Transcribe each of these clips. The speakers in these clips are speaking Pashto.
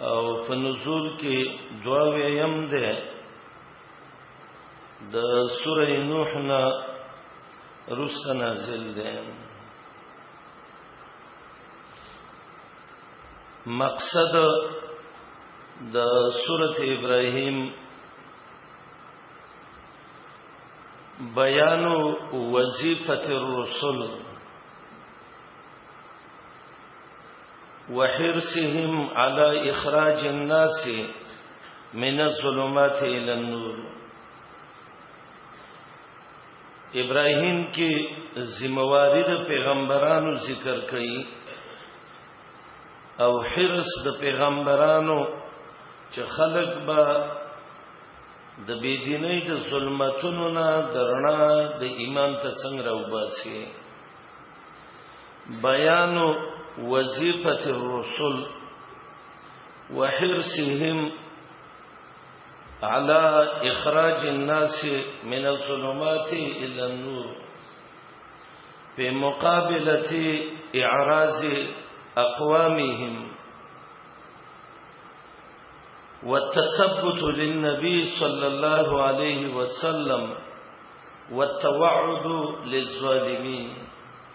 او په نزول کې دوا ویم ده د سوره نوح نه رس نازل ده مقصد د سوره ابراهيم بیان وظیفه الرسل وحرصهم على اخراج الناس من الظلمات الى النور ابراهيم کې ذمہواری د پیغمبرانو ذکر کړي او حرص د پیغمبرانو چې خلق به د بيدینۍ د ظلمتونو نه درنا د ایمان ته څنګه راوباسي بیان وظیفه الرسل وحرصهم على اخراج الناس من الظلمات الى النور بمقابله اعراض اقوامهم والتثبت للنبي صلى الله عليه وسلم والتوعد للظالمين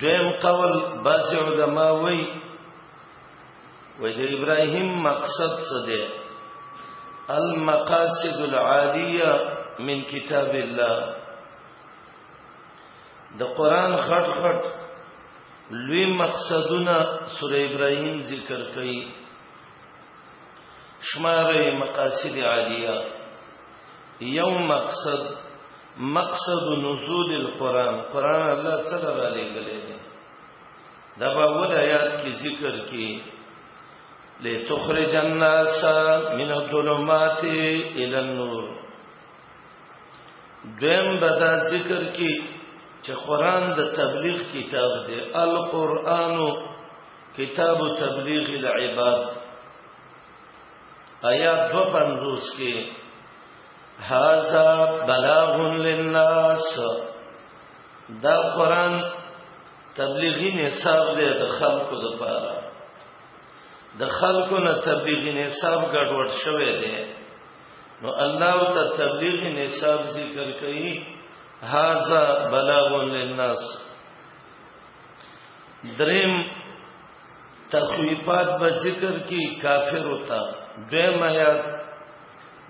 دویم قول بعض علما وی وی د ابراهیم مقصد څه دی المقاصد العالیه من کتاب الله د قران خټ خټ لوی مقصدونه سوره ابراهیم ذکر کړي شمار مقاصد عالیه یو مقصد مقصد نزول القرآن قرآن الله څه را لېږلی دی دا به ول آیات کې ذکر کې لتخرج الناس من الظلمات الى النور دویم بدا ذکر کې چې قرآن د تبلیغ کتاب دی القرآن کتاب تبلیغ العباد آیات 250 کې هذا بلاغ للناس دا قران تبلیغی نصاب دی د خلکو لپاره د خلکو نه تبلیغی نصاب ګډوډ شوی دی نو الله ته تبلیغی نصاب ذکر کوي هاذا بلاغ للناس دریم تخویفات به ذکر کی کافر ہوتا دویم آیات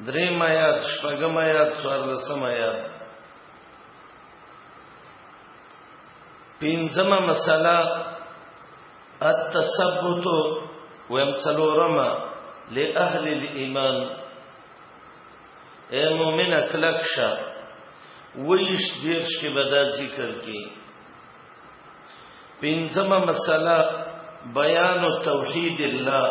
دریم آیات شپږم آیات څوارلسم آیات پنځمه مسله التثبت ويمثلورما لاهل الايمان اے مومن اکلک شا ویش دیرش کې بدا ذکر کی پنځمه مسله بیان توحید الله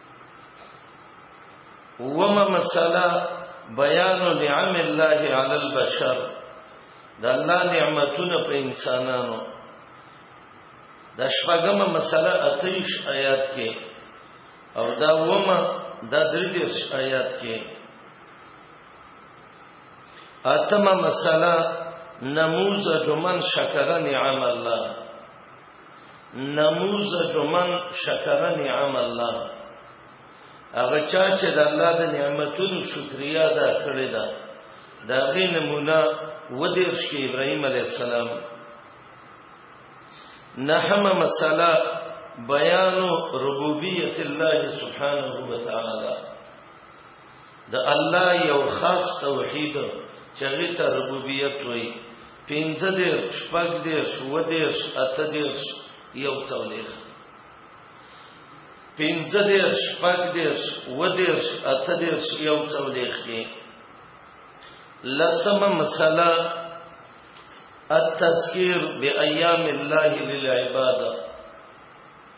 وما مساله بیان نعم الله علی البشر د الله نعمتونه په انسانانو د شپږمه مسله اتریش آیات کې او دا وما د دریش آیات کې اتمه مسله نموذج من شکر نعم الله نموذج من شکر نعم الله هغه چا چې د الله د نعمتونو شکریا ادا کړې ده دا غي نمونه ودیر شي ابراهيم عليه السلام نحم مساله بیان ربوبیت الله سبحانه وتعالى د الله یو خاص توحید چې هغه ته ربوبیت وایي پنځه دیر شپږ دیر شو دیر اته دیر یو څولېخ پنځه دیر شپږ دیر و دیر اته دیر یو څولېخ کې لسمه مسله التذکیر بأیام الله للعباده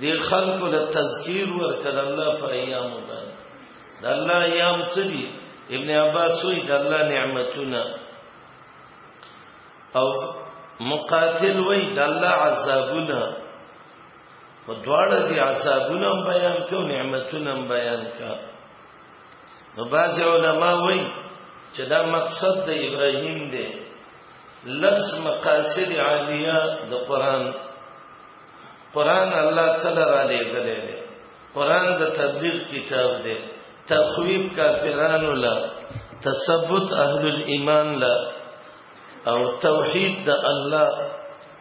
دې خلکو له تذکیر ورکړه الله پر ایام باندې د الله ایام څه دي ابن عباس وی د الله نعمتونه او مقاتل وی د الله عذابونه په دواړه دي عذابونه بیان کو نعمتونه بیان کا نو باز علماء وی چې دا مقصد د ابراهیم دی لس مقاصد عالیه د قران قرآن الله څل را لېږلی دی قرآن د تبلیغ کتاب دی تخویب کافرانو لا تثبت اهل الايمان لا او توحید د الله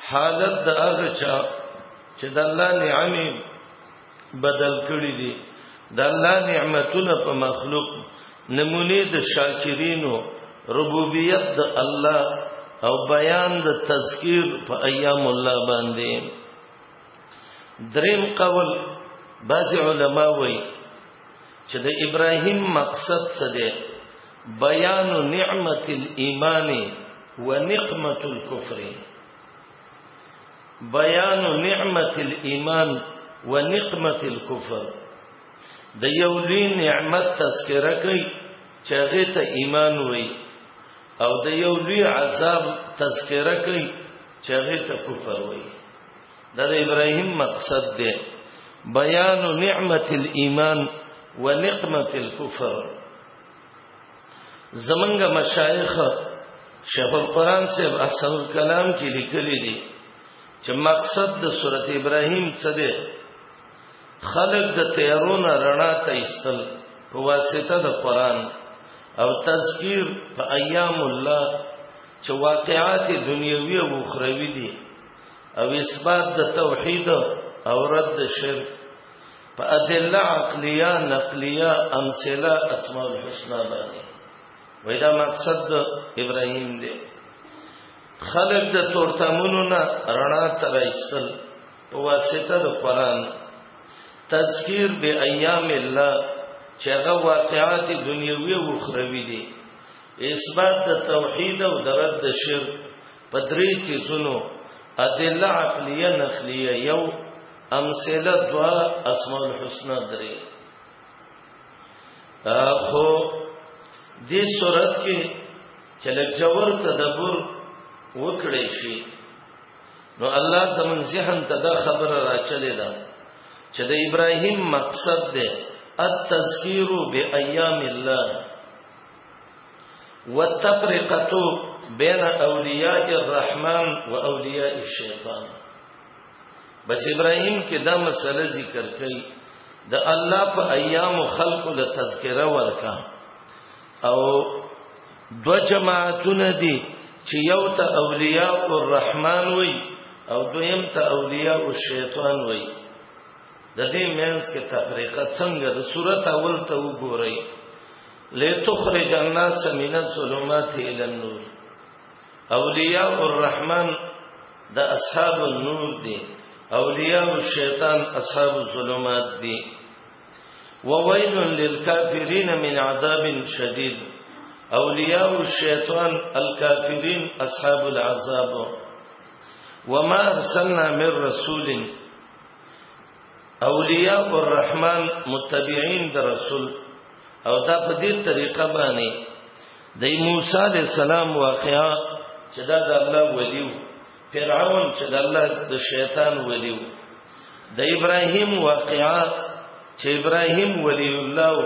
حالت د هغه چا چې د الله نعمت بدل کړی دي د الله نعمتونه په مخلوق نمونې د شاکرینو ربوبیت د الله او بیان د تذکیر په ایام الله باندې دریم قول بعض علما وایي چې د ابراهیم مقصد څه دی بیان نعمت الايمان ونقمت الكفر بیان نعمت الايمان ونقمت الكفر د یو لوی نعمت تذکره کوي چې هغه ته ایمان وي او د یو لوی عذاب تذکره کوي چې هغه ته کفر وي دا د ابراهیم مقصد دی بیان نعمت الايمان ونقمت الكفر زمنګ مشایخ شیخ القران سے اصل کلام کې لیکلي دي چې مقصد د سورته ابراهیم څه دی خلق د تیارو نه رڼا ته ایستل په واسطه د قران او تذکیر په ایام الله چې واقعات دنیوي او اخروی دي او اثبات د توحید او رد شرک په ادله عقلیه نقلیه امثله اسماء الحسنا باندې وای دا مقصد د ابراهیم دی خلق د تورتمونو نه رڼا تر ایستل په واسطه د قران تذکیر به ایام الله چې هغه واقعات دنیوي او اخروی دي اثبات د توحید او د رد د شرک په درې چیزونو ادله عقلیه نقلیه یو امثله دوا اسماء الحسنا درې خو دې صورت کې چې لږ جوور تدبر وکړې شي نو الله زمون ذهن ته دا خبره راچلې ده چې د ابراهیم مقصد ده التذکیر بأیام الله والتفرقه بین اولیاء الرحمن و اولیاء الشیطان بس ابراهیم کې دا مسله ذکر کړي د الله په ایام خلق له تذکره ورکا او دو جماعتونه دي چې یو ته اولیاء الرحمن وي او دویم ته اولیاء الشیطان وي د دې مینس کې تفریقه څنګه د صورت اول ته وګورئ لتخرج الناس من الظلمات الى النور اولیاء الرحمن د اصحاب النور دي اولیاء الشیطان اصحاب الظلمات دي وویل للکافرین من عذاب شدید اولیاء الشیطان الکافرین اصحاب العذاب وما ارسلنا من رسول اولیاء الرحمن متبعین د رسول او دا په دې طریقه باندې د موسی علی السلام واقعا چې دا د الله ولیو فرعون چې د الله د شیطان ولیو د ابراهیم واقعا چې ابراهیم ولی الله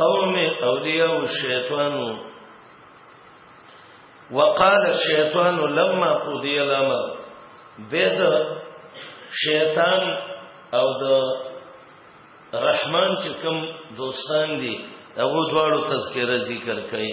قوم اولیاء الشیطان وقال الشیطان لما قضی الامر بيد شیطان او د رحمان چې کوم دوستان دي هغه دواړو تذکرہ ذکر کړي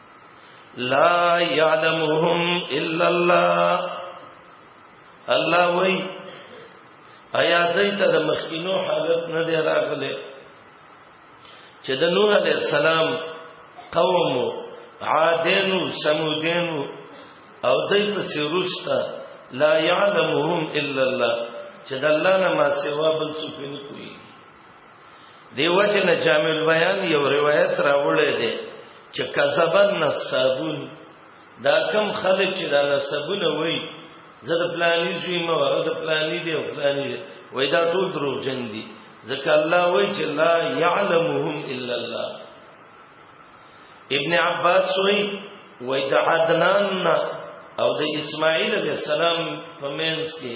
لا يعلمهم الا الله الله وی ایا دای ته د مخکینو حالت نه دی راغله چې د نوح علی السلام قوم عادینو سمودینو او دای په سیروستا لا يعلمهم الا الله چې د الله نه ما سوا بل څوک نه کوي دی وجه نه جامع البیان یو روایت راوړی دی چې کذبن نصابون دا کم خلک چې دا نسبونه وای زه د پلاني زوی ما هغه د پلاني دی او پلاني دی وای دا ټول درو جن دي ځکه الله وای چې لا يعلمهم الا الله ابن عباس وای وای د عدنان او د اسماعیل علیہ السلام په منځ کې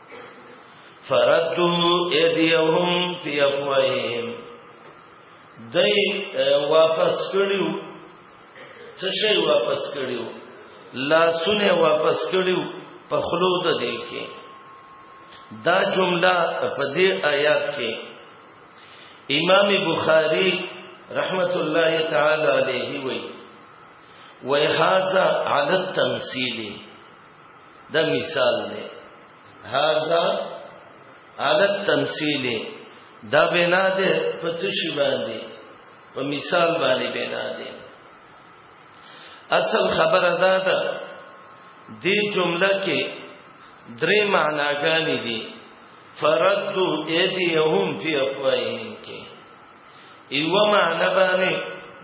فردو ایدیهم فی افوائیم دی واپس کړیو څه شی واپس کړیو لاسونه واپس کړیو په خلو د دې کې دا جمله په دې آیات کې امام بخاری رحمت الله تعالی علیه وی وی هاذا علی التمثیلی دا مثال دی هاذا علی التمثيل دا بنا ده په څه شی باندې په مثال باندې بنا ده اصل خبره دا ده دې جمله کې درې معناګانې دي فردو ایدیهم فی افواههم کې ایو معنی باندې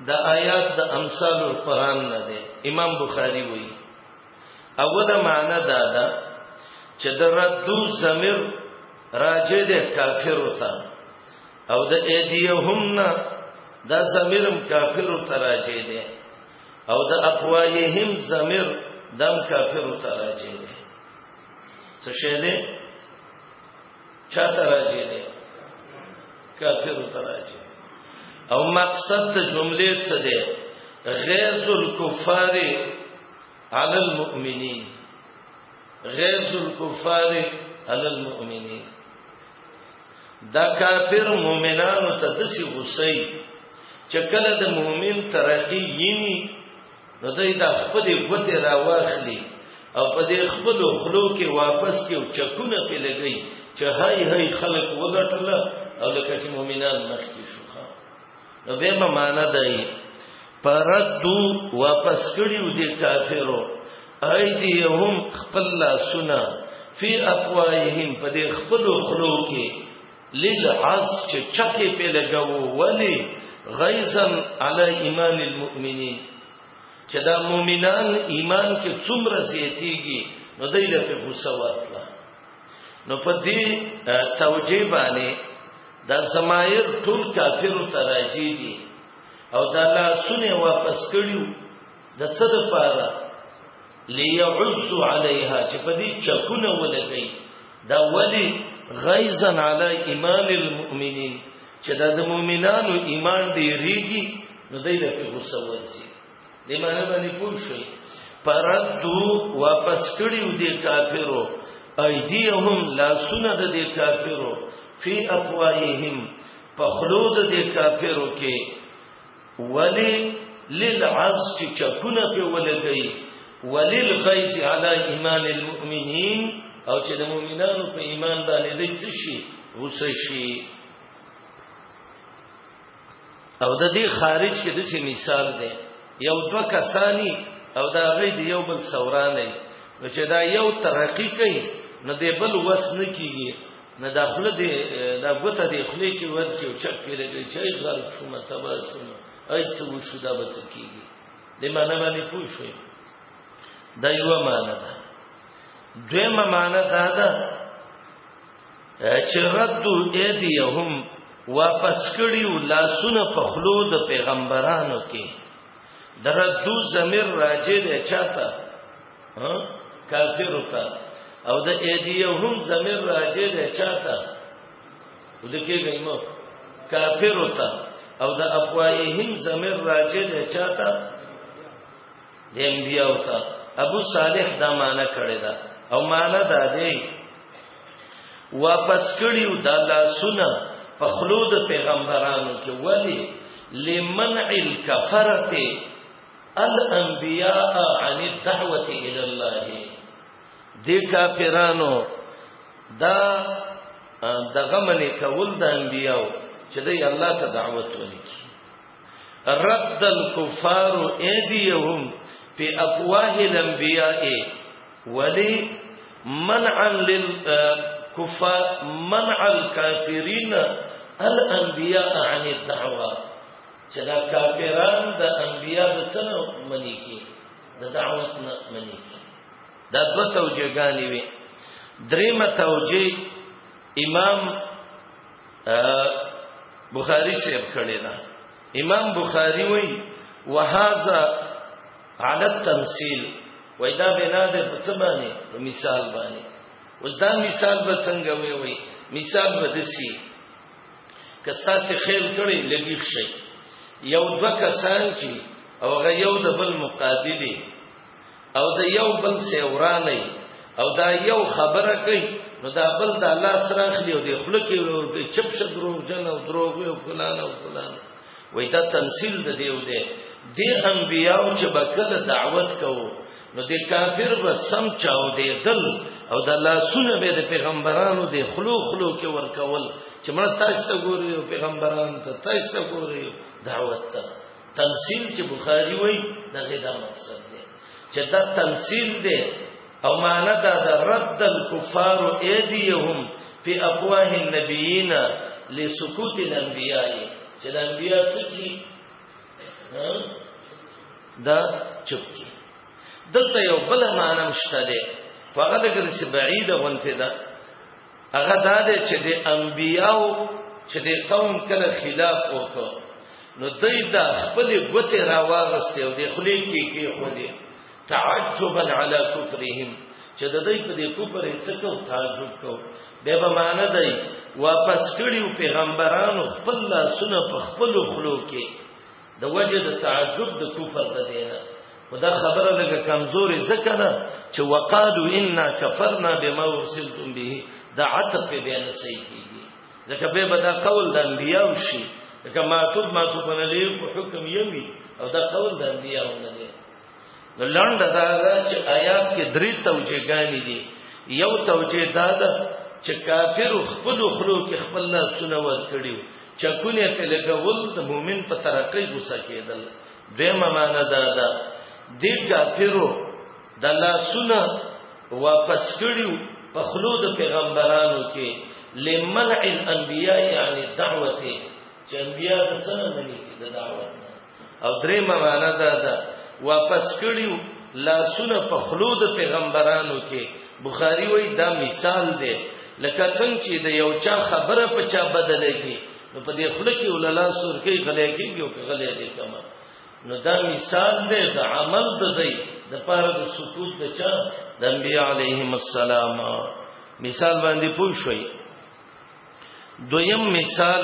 د آیات د امثال القرآن نه ده امام بخاری وایي اوله معنی دا ده چې د ردو زمير راجه ده کافر وتا او د ايديهم نه دا زميرم کافر وتا راجه ده او د اقوایهم زمير دم کافر وتا راجه ده څه شه ده چا ته راجه ده کافر وتا راجه او مقصد د جملې څه ده غیر الکفار علی المؤمنین غیظ الكفار علی المؤمنین دا کافر مؤمنانو ته دسی غصې چې کله د مؤمن ترقی یینی نو دوی دا خپل غوته را واخلي او په دې خپل خلو کې واپس کې او چکونه په لګي چې هاي هاي خلق وګټل او لکه چې مؤمنان مخکې شو نو به ما معنا دی پردو واپس کړیو دي کافرو ایدیهم خپل لاسونه فی اقوایهم په دې خپل خلو کې للعز چې چکه په لګاو ولی غیظا علی ایمان المؤمنین چې دا مؤمنان ایمان کې څومره زیاتیږي نو دایله په غوسه ورتله نو په دې توجیه باندې دا زمایر ټول کافرو ته راځي دي او دا لا سونه واپس کړیو د څه د پاره ليعز عليها چې په دې چکونه ولګي دا ولی غیظا علی ایمان المؤمنین چې د مؤمنانو ایمان ډیریږي نو دای له غوسه ورسي دې معنی باندې پوه شئ پردو واپس کړیو دې کافرو ایدیهم لا سونه دې کافرو فی اقوایهم پخلود دې کافرو کې ولی للعز چې چکونه په ولګي ولل غیظ علی ایمان المؤمنین او چې د مؤمنانو په ایمان باندې دې څه شي غوسه شي او د دې خارج کې د سي مثال دی یو دو کسانی او دا غي دی یو بل سورانه نو چې دا یو ترقی کوي نو دی بل وس نه کیږي نه دا خپل دی دا ګوته دی خپل کې ور کې چک کې لګي چې غرق شو متبا سم اي څه وشو دا به څه کیږي د معنا باندې پوښوي دا یو معنا ده دویمه معنا دا ده چې ردو ایدیهم واپس کړیو لاسونه په خلو د پیغمبرانو کې دردو زمیر راجه دی چاته کافر ته او د ایدیهم زمیر راجه دی چاته ودکه گئیمو کافر ته او د افوایهم زمیر راجه دی چاته د انبیاء ته ابو صالح دا معنی کړی دا او معنی دا دی واپس کړیو دا لاسونه په خلو د پیغمبرانو کې ولی لمنع الكفرت الانبیاء عن الدعوه الى الله دې کافرانو دا دغه منې کول د انبیاو چې دوی الله ته دعوت ونکړي رد الكفار ايديهم في افواه الانبياء ولي منعا للكفار منع الكافرين الانبياء عن الدعوه چې دا کافران د انبیا د څنګه منی کی د دعوت نه منی کی دا دو توجیهګانی وي دریمه توجیه امام بخاری سیب کړی دا امام بخاری وای وهذا على التمثيل وای دا بنا ده په څه باندې په مثال باندې اوس دا مثال به څنګه وي وای مثال به دسی کستا سي خیل کړي لګی شي یو دوه کسان چې او غ یو د بل مقابلي او د یو بل سیورانه او دا یو خبره کوي نو دا بل د الله سره اخلي او د خلک یې ورګي چپ شه دروغ جن او دروغ یو فلان او فلان وای دا تمثيل د دیو دی د انبیانو چې بکله دعوت کوو نو د کافر به سم چاو دی دل او د لاسونه به د پیغمبرانو د خلو خلو کې ورکول چې مړ تاسو ته ګوري او پیغمبران ته تاسو ته ګوري دعوت ته تمثيل چې بخاري وای دغه دا مقصد دی چې دا تمثيل دی او معنا دا د رد الكفار ايديهم في افواه النبيين لسكوت الانبياء چې د انبياء څخه دا چپ کی دلته یو بل معنی مشته ده فغلګه د بعیده غونته ده هغه دا دی چې د انبیاو چې د قوم کله خلاف وکړ نو دوی دا خپل ګوتې راواغستې او د خلی کې کې خو دې تعجبا علی کفرهم چې د دوی په دې کفر هیڅ کو تعجب کو به به معنی دی واپس کړیو پیغمبرانو خپل سونه په خپل خلو کې د وجه د تعجب د کفر د دینه خدا خبره لګه کمزوري زکه ده چې وقالو انا كفرنا بما ورسلتم به دا عتب په بیان صحیح کیږي ځکه به بدا قول د انبیاء شي کما تب ما تب نه لري حکم یوي او دا قول د انبیاء نه نو لنډ دا ده چې آیات کې درې توجیهګانې دي یو توجیه دا ده چې کافر خپل خلو کې خپل لاسونه ورکړي چکونه په لګول د مؤمن په ترقې غوسه کېدل دیمه معنا دا ده د کافرو د لاسونه واپس کړي په خلو د پیغمبرانو کې لمنع الانبیاء یعنی دعوته چې انبیاء څنګه مني د دعوت او درېمه معنا دا ده واپس کړیو لاسونه په خلو د پیغمبرانو کې بخاری وای دا مثال دی لکه څنګه چې د یو چا خبره په چا بدلېږي نو په دې خله کې وللا سور کې غلې کېږي او غلې دې کما نو دا مثال دی د عمل د دی د پاره د سکوت د چا د انبیاء علیهم السلام مثال باندې پوه شوي دویم مثال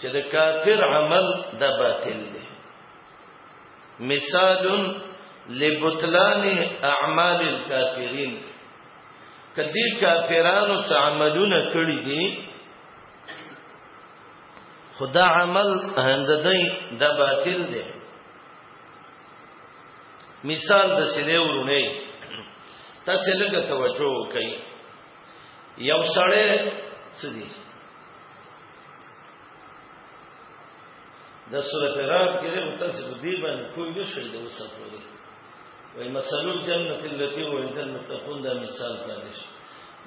چې د کافر عمل د باطل دی مثال لبطلان اعمال الكافرين کدی کافرانو څه عملونه کړی دي خدا عمل هنددای د باطل دی مثال د سلی ورونه تاسو لږه توجه وکړئ یو سړی څه دی د سورۃ رات کې له تاسو په دې باندې کوی نه شي د وسپوري وای مثال الجنه التي وعد المتقون دا مثال پاتې شي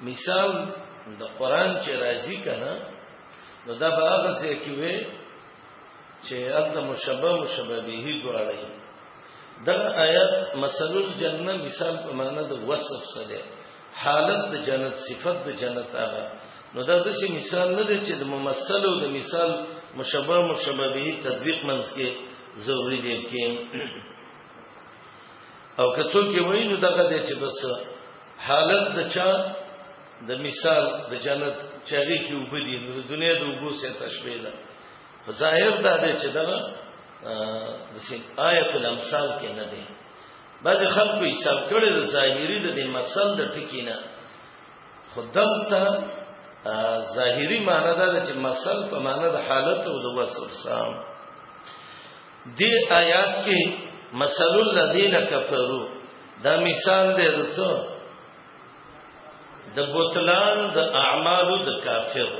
مثال د قران چې راځي کنه نو دا به هغه څه کې وي چې انت مشبه مشبه به دواړي دا آیات مثال الجنه مثال په معنا د وصف سره حالت د جنت صفت د جنت هغه نو دا د شي مثال نه دی چې د ممثل او د مثال مشبه مشبه به تطبیق منځ کې ضروری دی کې او کته کې وایي نو دغه دی چې بس حالت د چا د مثال د جنت چاغي کې وبدي نو د دنیا د وګو سره تشبیه ده ظاهر دا دی چې دغه د آیت الامثال کې نه دی بعض خلکو حساب کړی د ظاهری د دې مثال د ټکی نه خدلته ظاهری معنی دا چې مثال په معنی د حالت او د وصف سام دې آیات کې مثل الذين كفروا دا مثال دی د څو د بوتلان د اعمالو د کافر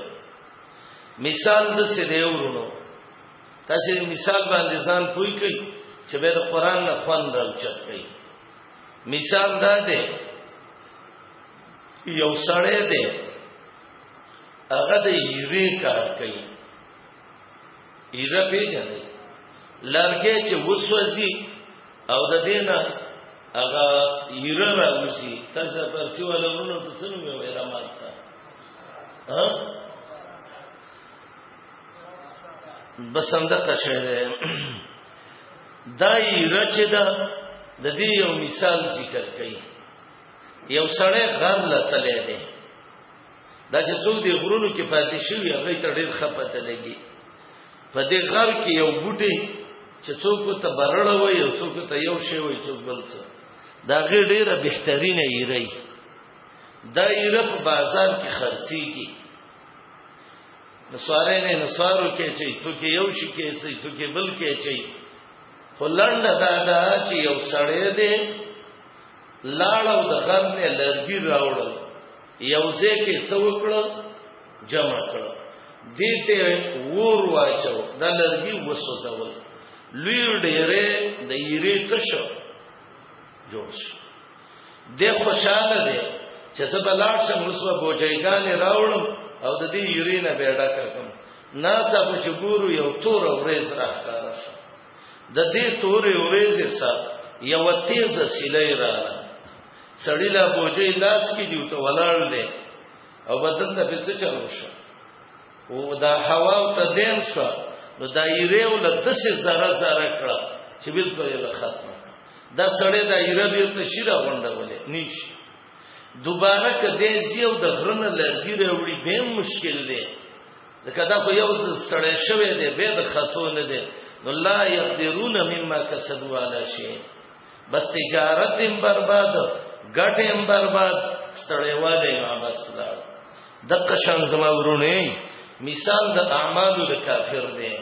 مثال د سره ورونو تاسو د مثال باندې ځان پوي کړئ چې به د قران نه خوان راوچت کړئ مثال دا دی یو سړی دی هغه د یری کار کوي یره پیژنې لارګه چې وسوځي او د دینه هغه یره راوځي تاسو پرسی ولرونو ته څنګه ویرا مالته ها بسنده قشه دای رچدا د دې یو مثال ذکر کړي یو سړی غر لتلې دی دا چې څوک دی غرونو کې پاتې شوی هغه ته ډېر خپته لګي په دې غر کې یو بوټي چې څوک ته برړ وي او څوک ته یو شی وي څوک بل څه دا غي ډېره بهترینه ایري دا ایره په بازار کې خرڅيږي نصاره نه نصارو کې چې څوک یو شي کې څوک بل کې چې هلند دا دا چې یو سړی دی لاړو د غم نه لرګي راوړل یو ځکه څوکړه جمع کړه دې ته ور واچو د لرګي وسوسول لوی ډېره د یری څه شو جوړ شو دی خوشاله دی چې زه به لاړ شم اوس به بوجایګانې راوړم او د دې یورینه به ډکه کړم نا څه به چې ګورو یو تور ورېز راښکاره شو د دې تورې ورېزې سره یو تیزه سیلۍ راغله سړی لا بوجۍ لاس کې دیو ته ولاړ دی او بدن ته پڅ چلو شو او دا هوا او تدین شو نو دا یره ول دسه زره زره کړه چې بالکل یې ختم دا سړی دا یره بیرته شیره غونډه ولې نيش دوباره کدی زیو د غرنه لرګي راوړي به مشکل دی لکه دا خو یو سړی شوی دی به د خاتون دی نو لا یقدرون مما کسبوا علی شیء بس تجارت هم برباد ګټ هم برباد ستړیواله ما بس لا دغه شان زما ورونه مثال د اعمالو د کافر دی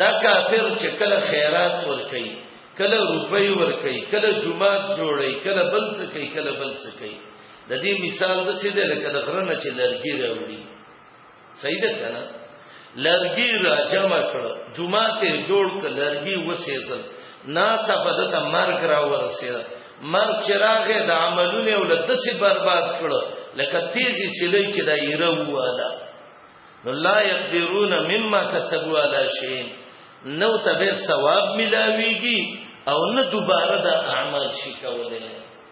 دا کافر چې کله خیرات ور کوي کله روپۍ ور کوي کله جمعات جوړي کله بل څه کوي کله بل څه کوي د دې مثال د سیده لکه د غرنه چې لرګي راوړي صحیح ده کنه لرګي را جمع کړ جمعه ته جوړ کړ لرګي وسېزل نا څه بدته مرګ را ورسېد مرګ چراغه د عملونه ول د سي برباد کړ لکه تیزی سلی چې دا یره واله نو لا يقدرون مما کسبوا على شيء نو ته به ثواب ملاويږي او نه دوباره دا اعمال شي کولای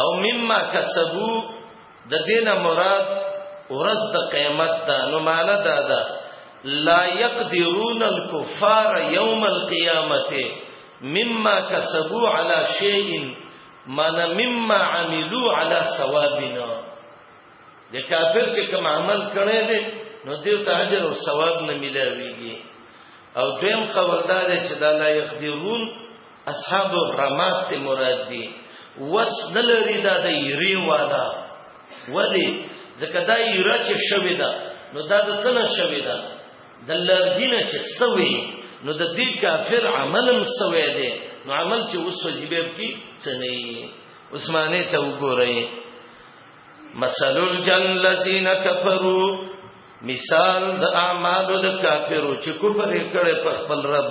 او مما کسبو د دینه مراد ورځ د قیامت ده نو معنا دا ده لا يقدرون الكفار يوم القيامه مما كسبوا على شيء من مما عملوا على ثوابنا د کافر چې کوم عمل کړی دی نو دې ته اجر او ثواب نه ملاويږي او دویم قول دا دی چې دا لا يقدرون اصحاب الرمات ته مراد دي وس نه لري دا د یری والا ولی ځکه دا یره چې شوی دا نو دا د څه نه شوی دا د لرګینه چې سوی نو د دې کافر عملم سوی دی نو عمل چې اوس وجبه کی څه نه عثمانه ته وګورئ مثل الجن الذين كفروا مثال د اعمالو د کافرو چې کفر کړي په خپل رب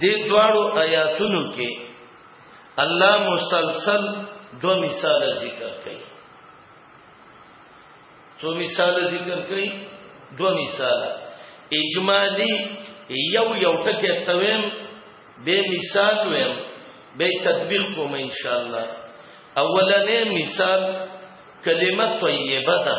دې دواړو آیاتونو کې الله مسلسل دو مثال ذکر کړي څو مثال ذکر کړي دو مثال اجمالی یو یو ټکی تویم به مثال ویم به تطبیق کوم ان شاء الله اولنې مثال کلمه طیبه ده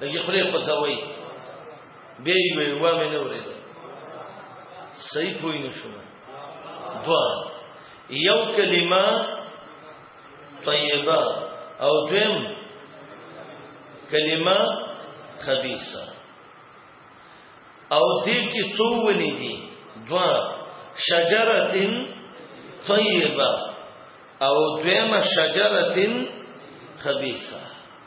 دغه خپل قصوي به وي و مې نه ورېږي صحیح پوی نشو دوا یو کلمه طیبه او دیم کلمه خبيثه او دې کې څو ونې دي دوا شجره طیبه او دویمه شجره خبيثه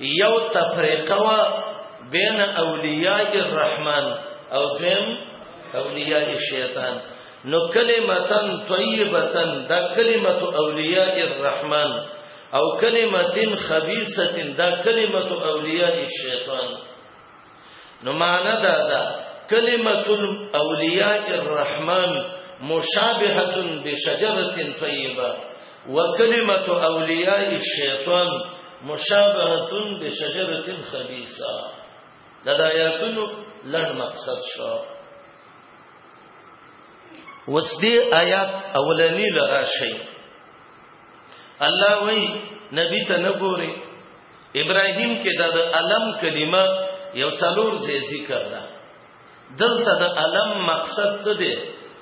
یو تفریقه وا بین اولیاء الرحمن او بین اولیاء الشیطان نو کلمتن طیبتن دا کلمت اولیاء الرحمن او کلمتن خبیثتن دا کلمت اولیاء الشیطان نو معنا دا ده کلمت الاولیاء الرحمن مشابهه بشجره طیبه وکلمت اولیاء الشیطان مشابهه بشجره خبيثه دا د آیاتونو لړ مقصد شو وس دې آیات اولنی لرا شي الله وی نبی ته نه ګوري ابراهیم کې د الم کلمه یو څلور ځای ذکر ده دلته د الم مقصد څه دی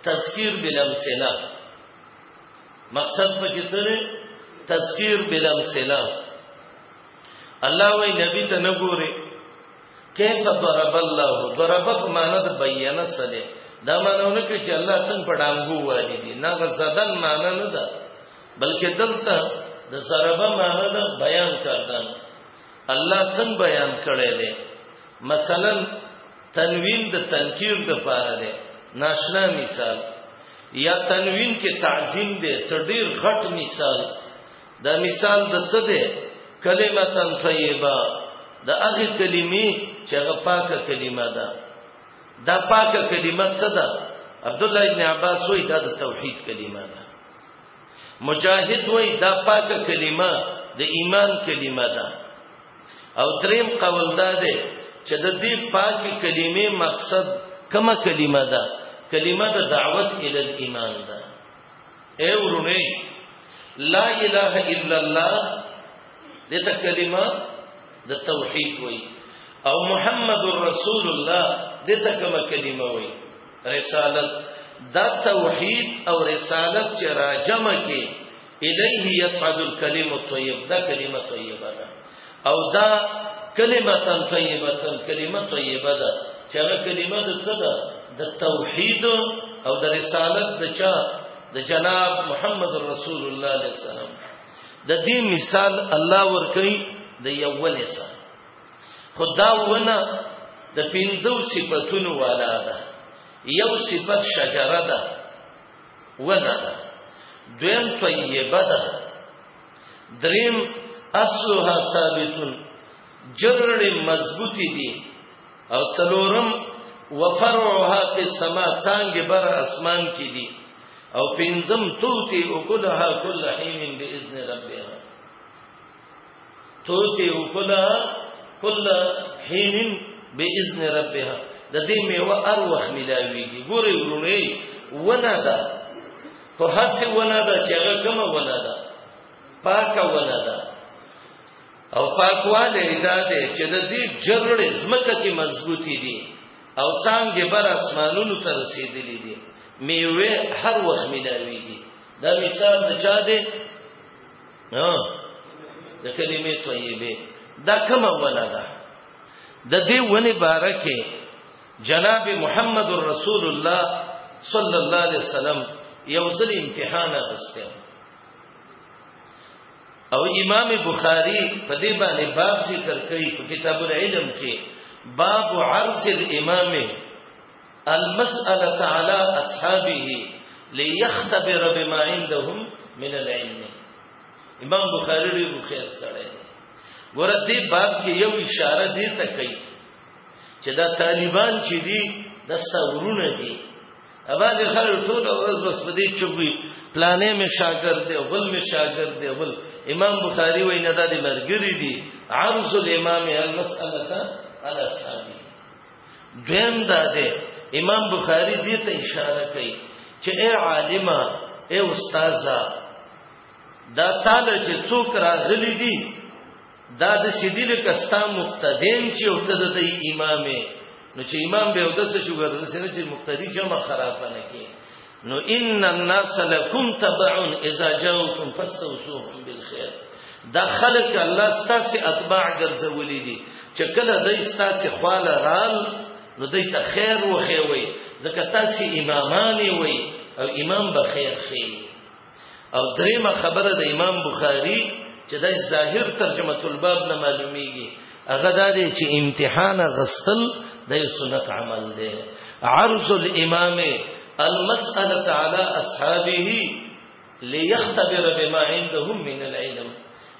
تذکیر بالامثله مقصد په کې څه دی تذکیر بالامثله الله وی نبی ته نه ګوري کیف ضرب الله ضرب معنا د بیانه سره دا معنی نه کوي چې الله څنګه پډانګو والی دي نه غزدن معنی نه ده بلکې دلته د ضربه معنی د بیان کردن الله څنګه بیان کړی دی مثلا تنوین د تنکیر د پاره دی ناشنا مثال یا تنوین کې تعظیم دی څه ډیر غټ مثال دا مثال د څه دی کلمه طیبه د هغه کلمې چې هغه پاکه کلمه ده دا پاکه کلمه څه ده عبد الله ابن عباس وایي دا د توحید کلمه ده مجاهد وای دا پاکه کلمه د ایمان کلمه ده او دریم قول دا ده چې د دې پاکه کلمې مقصد کما کلمه ده کلمه د دعوت ال ایمان ده اے ورونه لا اله الا الله دته کلمه د توحید وای او محمد رسول الله دته کما کلمه وای رسالت دا توحید او رسالت چې راجمه کې الیه یصعد الکلم الطیب دا کلمه طیبه ده او دا کلمه طیبه کلمه طیبه ده چې هغه کلمه د څه ده د توحید او د رسالت د چا د جناب محمد رسول الله علیه السلام د دې مثال الله ورکړي د یو ولې سره خدا ونه د پنځو صفاتونو والا ده یو صفت شجره ده ونه ده دویم طیبه ده دریم اصلها ثابت جرړ مضبوط دي او څلورم وفرعها فی السما څنګه بر اسمان کې دي او پنځم توتی او کلها کل حین باذن ربها توتی وکلا کل حين باذن ربها د دې میوه ار وخت ملاویږي ګوري ورونه ونه ده خو هڅ ونه ده چې هغه کوم ونه ده پاک ونه ده او پاکواله دا ده چې د دې جرړې زمکه کې مضبوطی دي او څنګه بر اسمانونو ته رسیدلې دي میوه هر وخت ملاویږي دا مثال د چا دی ها د کلمې طیبه دا کومه ونه ده د دې ونې باره کې جناب محمد رسول الله صلی الله علیه وسلم یو ځل امتحان غوښته او امام بخاری په دې باندې باب ذکر کوي په کتاب العلم کې باب عرض الامام المسألة على أصحابه ليختبر بما عندهم من العلم امام بخاری ډیر خیر سره دی ګوره دې باب کې یو اشاره دی ته کوي چې دا طالبان چې دي دستا ورونه دي اواز خلک ټول ورځ بس په دې چوبي پلانې مې شاګرد دی بل مې شاګرد دی بل امام بخاری وای نه دا دې مرګري دي عرض الامام المسأله على اصحابه دویم دا دی امام بخاری دې ته اشاره کوي چې اے عالمه اے استاذا دا تعالی چې څوک راغلي دي دا د سیدل کستا مقتدین چې او ته د امامه نو چې امام به ودس شو ګرځنه چې مقتدی جمع خراب نه کې نو ان الناس لكم تبع اذا جاءوكم فاستوصوهم بالخير دا خلق الله ستاسو اتباع ګرځولې دي چې کله دای ستاسو خواله رال نو دای ته خیر وخی وي ځکه تاسو امامان وي او امام به خیر خي او دریمه خبره د امام بخاری چې د ظاهر ترجمه الباب نه معلومیږي هغه دا دی چې امتحان غسل د سنت عمل دی عرض الامام المسأله على اصحابه ليختبر بما عندهم من العلم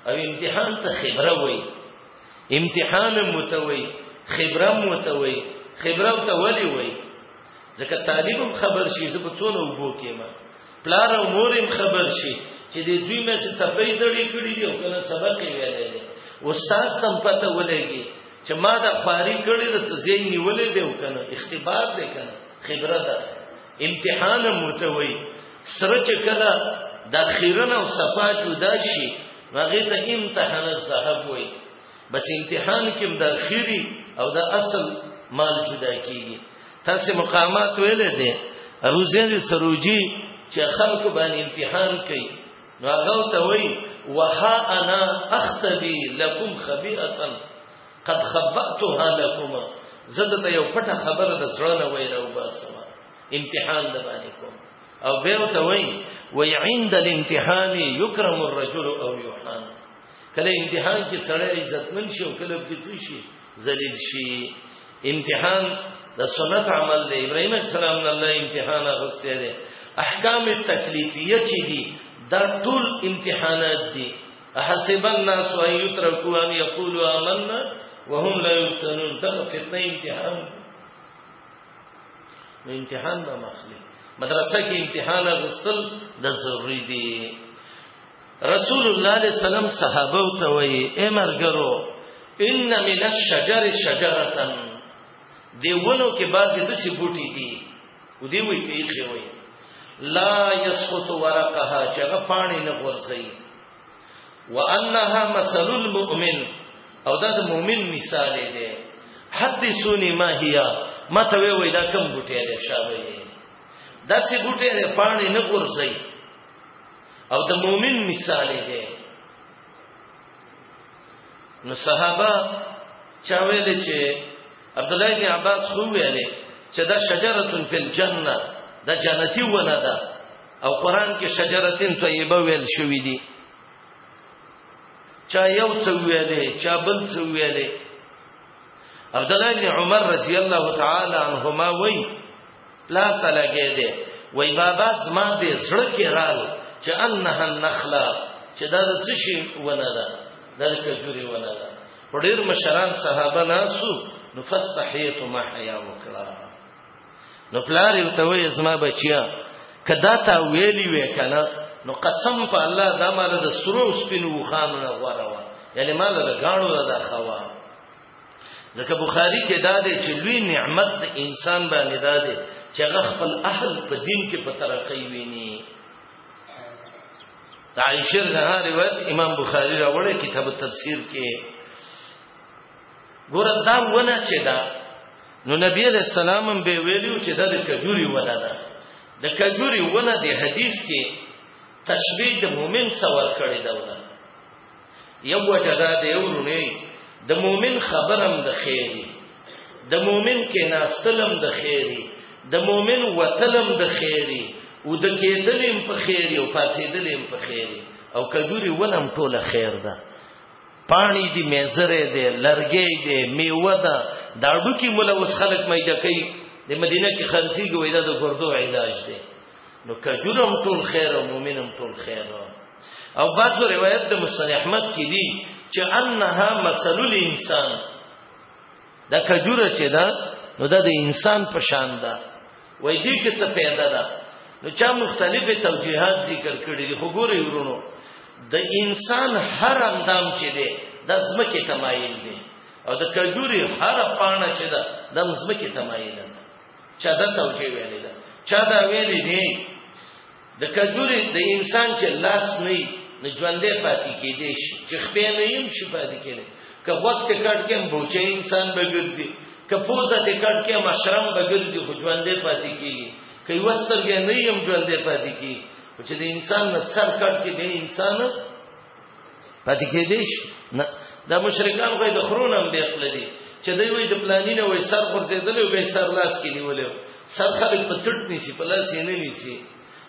او امتحان ته خبره وای امتحان متوي خبره متوي خبره ته ولي وای ځکه طالبم خبر شي زه په څونه وبو کېما پلار او مور هم خبر شي چې د دوی نه څه تپې زړې کړې دي او کنه سبق یې ویلې دي استاد تم پته ولګي چې ما دا پاری کړې د څه زین نیولې دی او کنه اختبار دی کنه خبره ده امتحان مرته وي سره چې کله د خیرن او صفا جدا شي هغه ته امتحان الذهب وي بس امتحان کې د اخیری او د اصل مال جدا کیږي تاسو مقامات ویلې دي روزه دي سروجي چې خلق باندې امتحان کوي نو هغه ته وایي وها انا اختبي لكم خبيئه قد خبأتها لكم زدت یو پټه خبره د سره نه وایي او باسما امتحان د باندې کوم او به ته وایي وي عند الامتحان يكرم الرجل او يحان کله امتحان کې سړی عزتمن شي او کله کې څه شي ذلیل شي امتحان د سنت عمل دی ابراهيم السلام نه الله امتحان غوښته دي احکام تکلیفیه چې دي دا ټول امتحانات دي حسب الناس ان يتركوا ان يقولوا آمنا وهم لا يفتنون دا فتنه امتحان امتحان به مخلي مدرسه کې امتحان غوښتل د ضروري دي رسول الله علیه السلام صحابه ته وایي اے مرګرو ان من الشجر شجره دی ونو کې بعضې د سی بوټي دي و دی وی کې یې وي لا يسقط ورقها چې هغه پانی نه غورځي وانها مثل المؤمن او دا د مؤمن مثال دی حدثوني ما هي ما ته وی وی دا کوم بوټي دی شابه دا سی بوټي دی پانی نه غورځي او د مؤمن مثال دی نو صحابه چا ویل چې عبد الله بن عباس خو ویل چې دا شجره فی الجنه دا جنتی ونه ده او قران کې شجره طیبه ویل شوې دي چا یو څه ویلې چا بل څه ویلې عبد الله بن عمر رضی الله تعالی عنهما وایي پلار ته لګې دی وای بابا زما دې زړه کې رال چې انها النخله چې دا د څه شي ونه ده دا د کجوري ونه ده په ډېر مشران صحابه ناسو نو فاستحيت ما حیا وکړه نو پلار یو ته وای زما بچیا کدا تا ویلی وې کنه نو قسم په الله دا مال د سرو سپینو خانو نه غوړه یعنی مال د غاڼو د خوا ځکه بخاری کې دا دی چې لوی نعمت د انسان باندې دا دی چې هغه خپل اهل په دین کې په ترقی ویني د عائشه نه روایت امام بخاری راوړی کتاب تفسیر کې ګور دا ونه چې دا نو نبی علیہ السلام هم به ویلو چې دا د کجوري ونه ده د کجوري ونه د حدیث کې تشبیه د مؤمن سره ور کړی دا ونه یو وجه دا دی ورونه د مؤمن خبرم د خیری د مؤمن کې ناستلم د خیری د مؤمن وتلم د خیری او د کېدلم په خیری او پاتېدلم په خیری او کجوري ونم ټوله خیر ده پانی دی میزره دی لرګی دی میوه ده دا ډوکی مولا اوس خلک مې دکې د مدینه کې خرڅي ګوي دا د ګردو علاج دی نو کجور هم ټول خیر او مؤمن هم ټول خیر او بعضو روایت د مسند احمد کې دي چې انها مثل الانسان دا کجور چې دا نو دا د انسان په شان ده وای دې کې څه پیدا ده نو چا مختلفه توجیهات ذکر کړي دي خو ګوري ورونو د انسان هر اندام چې دی د زمکه تمایل دی او د کجوري هر پانه چې ده د زمکه تمایل دی چا دا توجیه ویلې ده چا دا ویلې دي د کجوري د انسان چې لاس نه نه ژوندې پاتې کېدې شي چې خپې نه يم شي پاتې کېدې که وخت کټ کې بوچه انسان به ګرځي که پوزه دې کټ کې مشرم به ګرځي خو ژوندې پاتې کېږي که وستر کې نه يم ژوندې پاتې کېږي چې د انسان نه سر کټ کې د انسان پاتې کې دي نه دا مشرکان غوې د خرونم به خپل دي چې دوی وي د پلانینه وې سر پر زیدل او به سر لاس کې نیولې سر خلک په چټ نيسي په لاس یې نه نيسي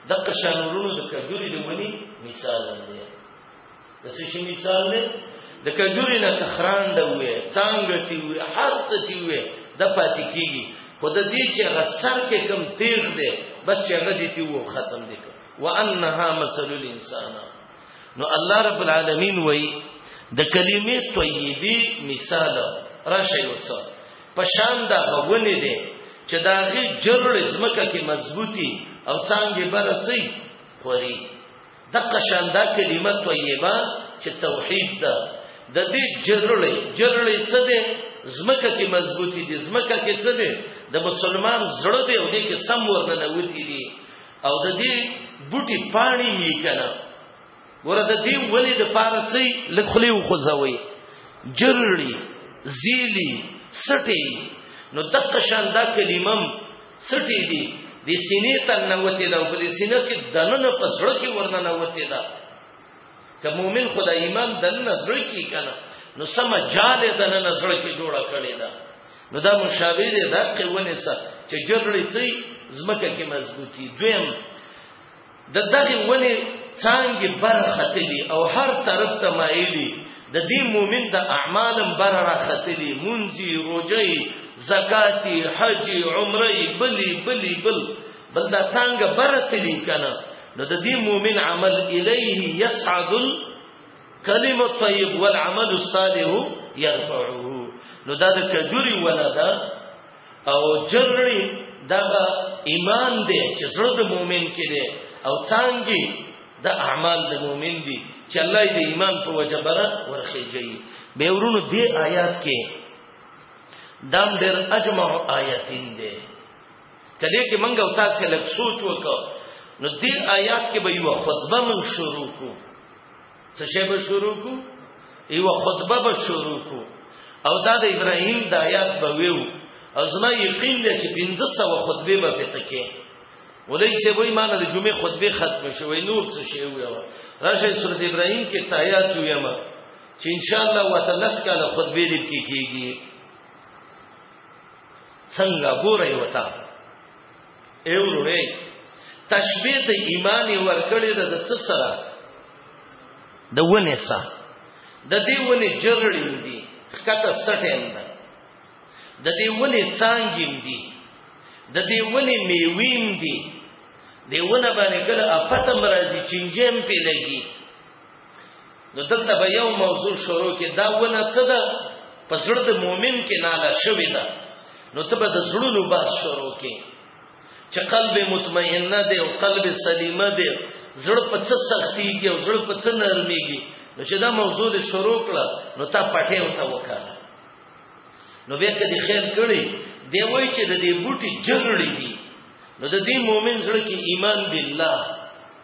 د قشانورونو د کجوري د ونی مثال دی د څه شي مثال دی د کجوري نه تخران د وې څنګه تی وې هر څه تی وې د پاتې کیږي خود دې چې غسر کې کم تیغ دی بچ هغه دې تی وو ختم دی وانها مثل الانسان نو الله رب العالمین وای د کلمې طیبه مثال راشي وسه پشان دا غونې دي چې دا غي جرړ زمکه کې مضبوطی او څنګه برڅي خوري د قشان دا کلمه طیبه چې توحید ده د دې جرړ جرړ څه ده زمکه کې مضبوطی دي زمکه کې څه ده د مسلمان زړه دی او دې کې سم ورننه وتی دي او د دې بوټي پانی یې کړه ګوره د دې ولې د پاره سي لخلې وخوځوي جرړي زیلی سټي نو دغه شان دا کلمم سټي دي د سینې ته نوته دا په سینې کې دنه په سړک ورننه وته دا که مؤمن خدا ایمان دنه زړه کې کنه نو سم جاله دنه زړه کې جوړه کړی دا نو دا مشابه دی دا قونه سه چې جرړې څي زمکه کې مضبوطی دویم د دغه ونی څنګه بر ختلی او هر طرف ته مایلی د دې مؤمن د اعمالم بر را ختلی منځي روزي زکاتی حج عمره بلی بلی بل, بلی بل دا څنګه برتلی کنه نو د دې مؤمن عمل الیه یصعد الکلم الطیب والعمل الصالح يرفعه نو دا د کجوري ولدا او جرړي دا ایمان دی چې زړه د مؤمن کې دی او څنګه د اعمال د مؤمن دی چې الله دې ایمان په وجه بره ورخیږي به ورونو دې آیات کې دام ډېر اجمع آیاتین دی کله کې منګ او تاسو لږ سوچ وکړو نو دې آیات کې به یو خطبه من شروع کو څه شی به شروع کو یو خطبه به شروع کو او دا د ابراهیم د آیات به ویو او زما یقین دی چې 1500 خطبه به پته کې ولې چې وای مان د جمعې خطبه ختم شوې نور څه شی ویو راشه سورۃ ابراهیم کې تایات ویما چې ان شاء الله وتعالى کله خطبه دې کې کیږي څنګه ګورې وتا ای ورورې تشبیه ته ایمان ورکړې د څه سره د ونه سره د دې ونې جرړې دي خکته سټه انده د دې ونې څنګه دي د دې ونې میویم دي دیونه باندې کله اپته مرضی چنجم پی لګي نو دلته به یو موضوع شروع کې دا ونه څه ده په زړه د مؤمن کې ناله شوې ده نو ته به د زړونو باز شروع کې چې قلب مطمئنه دی او قلب سلیمه دی زړه په څه سختيږي او زړه په څه نرميږي نو چې دا موضوع دې شروع کړه نو تا پټه وته وکړه نو بیا کدي خیر کړی دی وای چې د دې بوټي جګړې دي نو د دې مؤمن زړه کې ایمان بالله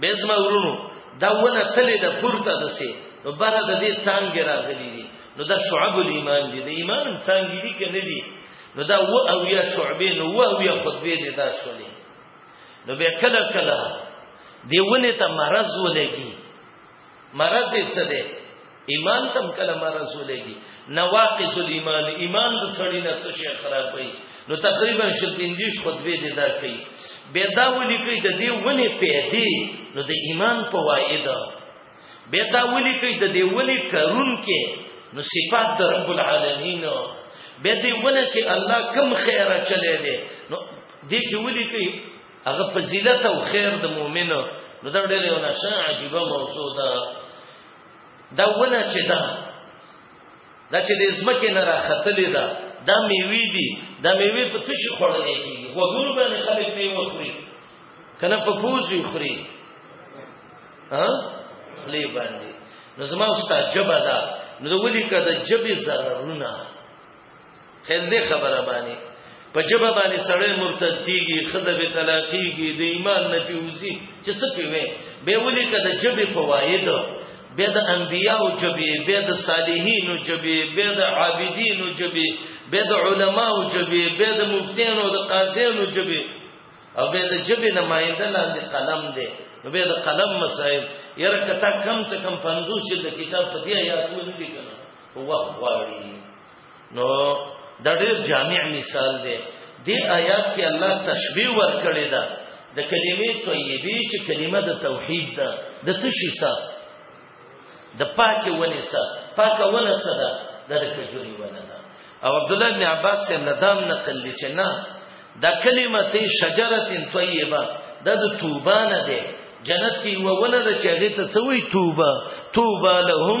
به زما ورونو دا ونه تلې د پورته دسه نو بار د دې څنګه راغلي دي نو دا شعب الایمان دي د ایمان څنګه دي کنه دي نو دا و او یا شعبې نو و او یا خطبه دي دا شولې نو به کله کله دیونه ته مرز ولګي مرض یې څه دی ایمان تم کله مرض ولګي نواقض الايمان ایمان د سړی نه څه شي خرابوي نو تقریبا شل پنځیش خطبه دي دا کوي به دا ولي کوي د دې ولې پیدي نو د ایمان فواید به دا ولي کوي د دې ولې کرون کې نو صفات د رب العالمین به دې ولې کې الله کم خیره چلے دي نو دې کې ولي کوي هغه فضیلت او خیر د مؤمن نو دا ډېر یو نشه عجیب موضوع ده دا ونه چې دا دا چې د زمکه نه راختلې ده دا میوي دي دا میوي په څه شي خوړل کېږي وګورو باندې خلک میوه خوري کنه په پوزي خوري ها لې باندې نو زما استاد جبا دا نو ولي کده جبي ضررونه خیر دې خبره باندې په جبه باندې سړی مرتد کیږي خزه به طلاقيږي د ایمان نه پیوزي چې څه پیوي به ولي کده جبه فواید به د انبیاء او جبه به د صالحین او جبه به د عابدین او جبه به د علما او جبه به د مفتین او د قاضیان او جبه او به د جبه نماینده لاندې قلم دی نو به د قلم مسائل یره کته کم څه کم 50 جلد کتاب په دې آیاتو نه لیکل هو غواړي نو دا ډیر جامع مثال دی دی آیات کې الله تشبیه ورکړی دا د کلمې طیبه چې کلمه د توحید ده د څه شي سره د پاکه ونی سره پاکه ونه څه ده د کجوري ونه ده او عبد الله بن عباس سم نه دام نقل دي چې نه دا کلمه ته شجره طیبه د توبه نه ده جنت کې وونه ده چې هغه ته څه وي توبه توبه لهم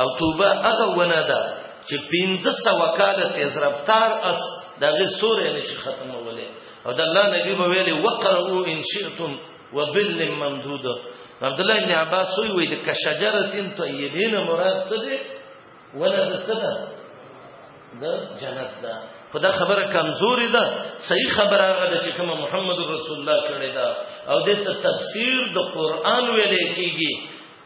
او توبه هغه ونه ده چې 1500 کال تیز رفتار اس دغه سورې نشي ختمولې او د الله نبی په ویلي وقرؤوا ان شئتم وظل ممدود عبد الله بن عباس وی د کشجره طیبین مراد څه دی ولا د څه ده د جنت ده خدا خبره کمزوري ده صحیح خبره هغه چې کوم محمد رسول الله کړی ده او د تفسیر د قران ویلې کیږي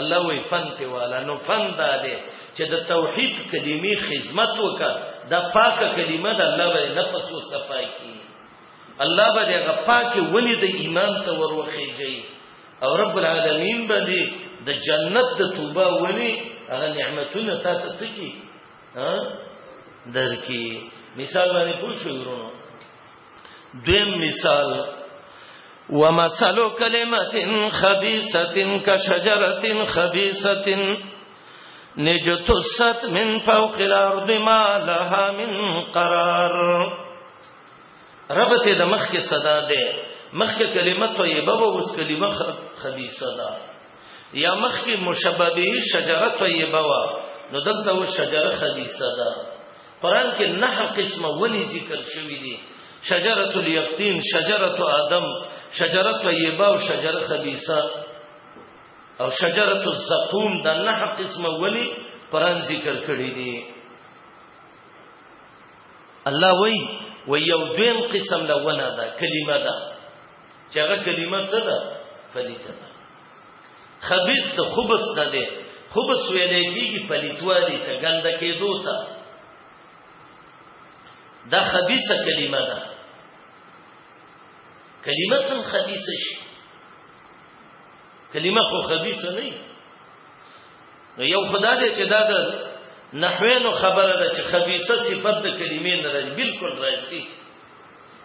الله وی فنت والا نو فن دا دی چې د توحید کلمې خدمت وکړه دا پاکه کلمه د الله به نفس او صفای کی الله به دغه پاکه ولی د ایمان ته وروخیږي او رب العالمین به دی د جنت د توبه ولی هغه نعمتونه تا ته سکی ها درکی مثال باندې پوښورونو دویم مثال ومثل کلمت خبیثت کشجرت خبیثت نجتست من فوق الارض ما لها من قرار ربته د مخ کې صدا ده مخ کې کلمه طیبه او اوس کلمه خبيثه ده یا مخ کې مشببه شجره طیبه وا نو دلته و شجره خبيثه ده قران کې نه قسمه ولي ذکر شوی دي شجره اليقطين شجره ادم شجره طيبه او شجره خبيثه او شجره الزقوم د نه قسمه ولي قران ذکر کړی دي الله وای و یو دویم قسم لونه ده کلمه ده چې هغه کلمه څه ده فلیته ده خبيث د خبث نه دی خبث ویل کېږي پلیتوالي ته ګند کېدو ته دا خبيثه کلمه ده کلمه سم خبيثه شي کلمه خو خبيثه نه نو یو خدای دې چې دا د نحوینو خبره ده چې خبيثه صفت د کلمې نه راځي بالکل راځي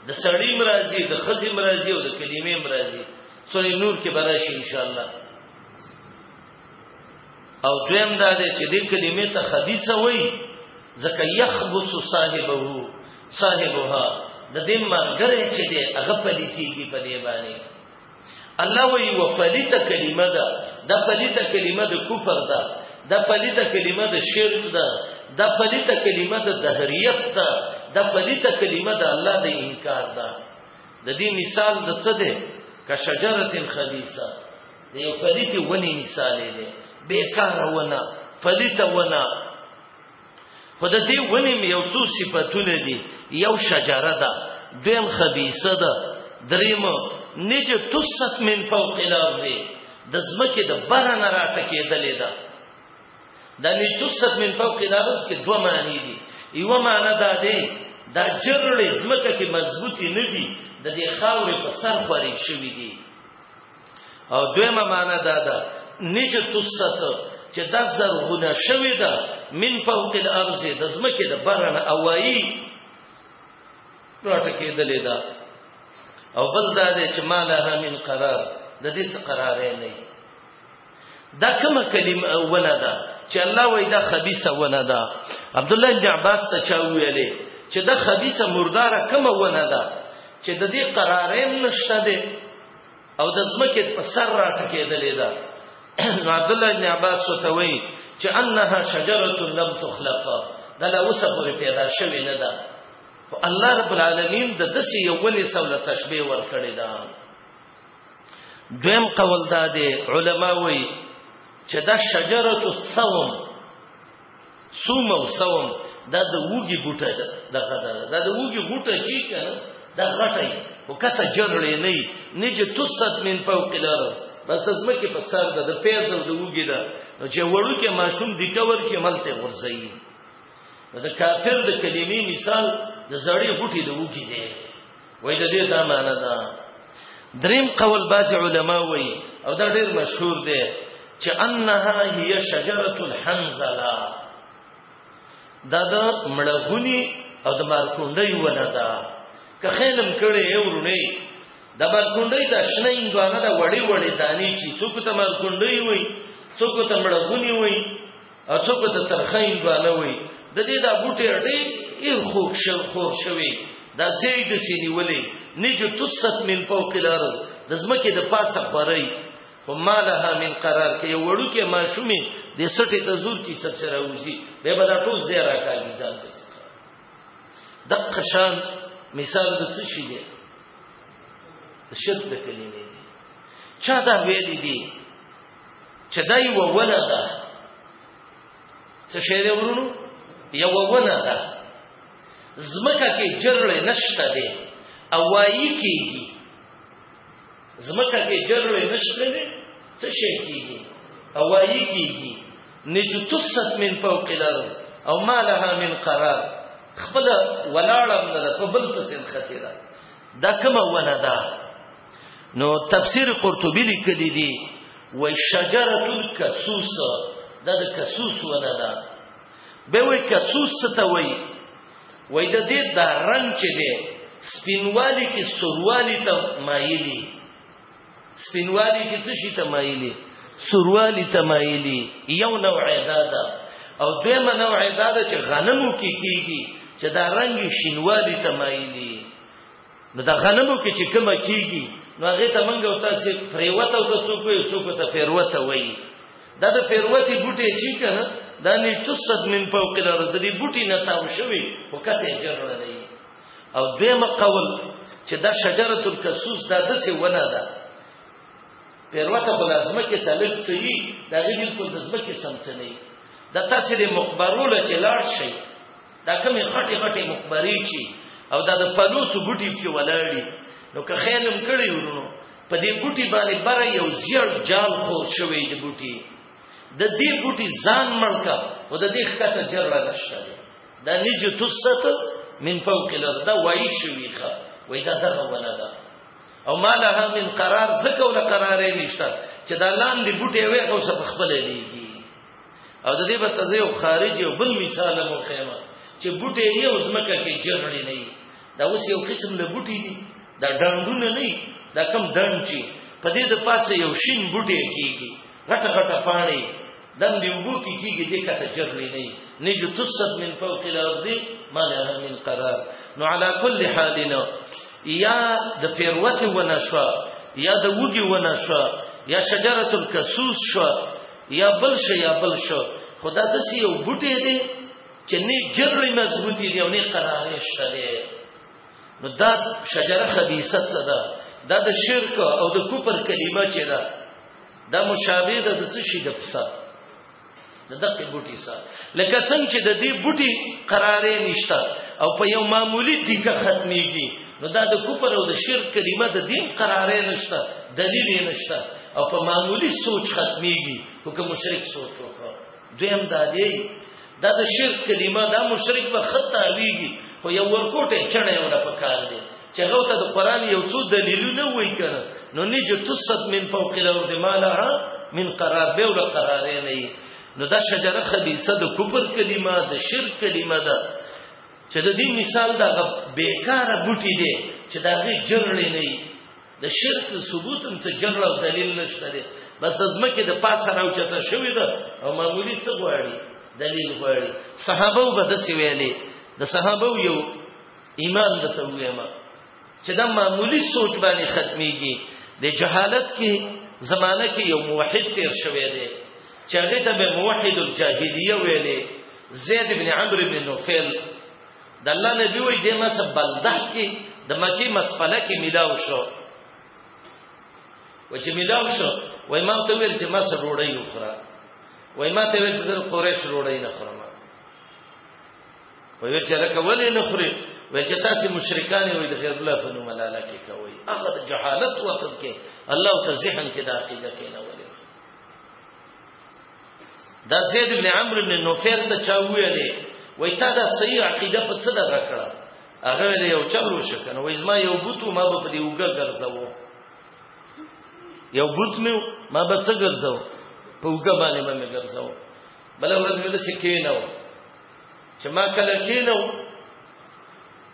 د سړی مرضی د خزی مرضی او د کلمې مرضی سورې نور کې براشي ان شاء الله او دویم دا دی چې دې کلمې ته خبيثه وای ځکه يخبث صاحبه صاحبها د دې مرګره چې دې هغه پلي کیږي په دې باندې الله وی و پلیت کلمه ده دا پلیت کلمه ده کفر ده دا پلیت کلمه ده شرک ده دا پلیت کلمه ده دهریت ده دا پلیت کلمه ده الله ده انکار ده د دې مثال د څه ده که شجره خبيثه د یو پلیت ونی مثال دی بیکار ونه پلیت ونه خود دې ونی مې یو څو صفاتونه دي یو شجره ده دویم خبيثه ده دریم نج تست من فوق الارض د زمکه د بره نه راټکېدلې ده د نج تست من فوق الارض کې دوه معنی دي یو معنی دا دی دا جرړې زمکه کې مضبوطی نه دي د دې خاورې په سر خوري شوې دي او دویمه معنا دا ده نجت السط چې د زرغونه شوی ده من فوق الارض د زمکه د برنه اوایي راټه کېدلې ده او بل دا دی چې مالها من قرار د دې څه قرار نه دا کومه کلمه اوله ده چې الله وای دا خبيثه ونه ده عبد الله بن عباس ته چا ویلې چې دا خبيثه مرداره کومه ونه ده چې د دې قرارې نشته ده او د زمکه په سر راټکېدلې ده نو عبد الله ابن عباس وتوي چې انها شجره لم تخلق دا لا اوسه پورې پیدا شوې نه ده خو الله رب العالمین د دسې یو ولې سوله تشبیه ورکړې ده دویم قول دا دی علما وایي چې دا شجره الثوم سوم او سوم دا د وګي بوټه ده دغه ده دا د وګي بوټه چی کنه دا غټي او کته جرړې نه نه چې تصد من فوق الارض بس د زمکه په سر ده د پیاز او د وګي ده نو چې وړو کې ماشوم د کور کې ملته ورځي دا کافر د کلمې مثال د زړې غټي د وګي ده وای د دې دا معنی ده دریم قول باز علما وای او دا ډیر مشهور دی چې انها هي شجره الحنزله دا د مړغونی او د مارکونډي ونه ده که خیلم کړي یو رونه د مارکونډي د شنه اندوانه د وړي وړي دانی چې څوک ته مارکونډي وای څوک ته مړغونی وای او څوک ته ترخه هندوانه وي د دې دا بوټي ډېر خوږ شو خور شوی دا سړي د سینې ولې نجو تست من فوق الارض د زمکه د پاسه خوري خو مالها من قرار کې یو وړو کې ماشومې د سټې ته زور کې سب سره وځي به به دا ټول زیرا کوي ځان بس د قشان مثال د څه شي دی شرک د کلمې دی چا دا ویلي دي چې دا یو ونه ده څه شی دی ورونو یو ونه ده زمکه کې جرړې نشته دی او وایي کېږي زمکه کې جرړې نشته دی څه شی کېږي او وایي کېږي نجتست من فوق الارض او ما لها من قرار خپل ولاړم نه په بل پسې خطیره دا کومه ونه ده نو تفسیر قرطبی لیکلی دی و شجره الکسوس دا د کسوس ونه ده به وی کسوس ته وی وای د دې دا رنگ چې دی سپینوالی کې سوروالی ته مایلی سپینوالی کې څه شي ته مایلی سوروالی ته مایلی یو نوع دا ده او دویمه نوع دا ده چې غنمو کې کیږي چې دا رنگ شینوالی ته مایلی نو د غنمو کې چې کومه کیږي نو هغه ته منګه او تاسو پریوته او تاسو کوی څوک ته پیروته وایي دا د پیروتی بوټي چې کنه دا نه تصد من فوق الارض د دې بوټي نه تاو شوی وکته جرړ دی او دیمه قول چې دا شجره الکسوس دا د څه ونه ده پیروته په لازمه کې سالک صحیح دا غي بالکل د زمکه سمڅنه ده تاسو د مقبرو له چلاړ شي دا کومې غټې غټې مقبرې چې او دا د پلوڅو بوټي کې ولاړې نو که خیال هم کړی ورونو په دې بوټي باندې بر یو زیړ جال خو شوی د بوټي د دې بوټي ځان مړکا خو د دې ښکته جر نشته دا نج تست من فوق الارض دا وای شوی ښه وای دا دغه ولا ده او مالها من قرار زکه ولا قرار نشته چې دا لاندې بوټي وې او څه خپل لېږي او د دې په تزه یو خارج یو بل مثال مو خیمه چې بوټي یو زمکه کې جرړې نه دا اوس یو قسم له بوټي دي دا ډنډونه نه دا کم ډنډ چې په دې د پاسه یو شین بوټي کېږي غټه غټه پانی دم دی وګو کی کیږي د کته جرلی نه نه جو تصد من فوق الارض ما لها من قرار نو على كل حالنا یا د پیروت و نشوا یا د وګي و نشوا یا شجره الکسوس شوا یا بل شي یا بل شو خدا د سی یو بوټي دی چې نه جرې مضبوطی دی او نه قرارې شلې نو دا شجره خبيثه څه ده دا د شرک او د کفر کلمه چې ده دا مشابه ده د څه شي د پسا د دقه بوټي سره لکه څنګه چې د دې بوټي قرارې نشته او په یو معمولی دیګه ختميږي نو دا د کفر او د شرک کلمه د دین قرارې نشته دلیل یې نشته او په معمولی سوچ ختميږي خو که مشرک سوچ وکړ دویم دا دی دا د شرک کلمه دا مشرک به خطا ویږي خو یو ورکوټه چړې ولا پکار دی چې هغه ته د قران یو څو دلیلونه وایي کنه نو نجو تصد من فوق الارض ما لها من قرار به ولا قرار نه نو دا شجره خبيثه د کفر کلمه د شرک کلمه ده چې د دې مثال دا بیکاره بوټي دی چې دا غي جرړې نه وي د شرک ثبوت هم څه جرړ او دلیل نشته دی بس د زمکه د پاسه راوچته شوې ده او معمولی څه غواړي دلیل غواړي صحابه به د سی ویلي د صحابه یو ایمان د تویما چې دا معمولی سوچ باندې ختميږي د جهالت کې زمانہ کې یو موحد تیر شوی دی چې هغه ته به موحد الجاهلیه ویلې زید ابن عمرو ابن نوفل د الله نبی وې د مس بلده کې د مکی مسفله کې ملاو شو و چې ملاو شو وای ما ته ویل چې ما سره روړی وخوره وای ما ته ویل چې زه قریش روړی نه خورم وی چې لکه ولې نه خوري وی چې تاسو مشرکان وي د غیر الله په نوم لاله کې کوي هغه د جهالت وخت کې الله ته ذهن کې داخله کې نه ولې دا زید بن عمرو بن نوفل ته چا ویلې وی تا دا صحیح عقیده په څه دغه کړه هغه ویلې یو چلو شکنه وی زما یو بوتو ما به په دې وګه ګرځاو یو بوت مې ما به څه ګرځاو په وګه باندې به مې ګرځاو بل ورځ مې لسی کېنو چې ما کله کېنو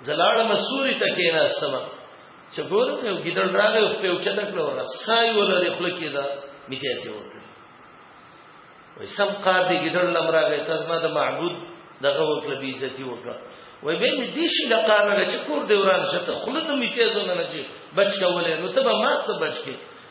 زلاړم سوري ته کېناستم چې ګورم یو ګیدړ راغی او په اوچته کړو رسای ولري خپل کې دا میته چې وکړ وای سم قار دی ګیدړ لمراغه ته ما د معبود دغه وکړه بي عزتي وکړه وای به می دې شي لقاره چې کور دی وران شته خلته میته زونه نه چې بچ کولې نو ته به ما څه بچ کې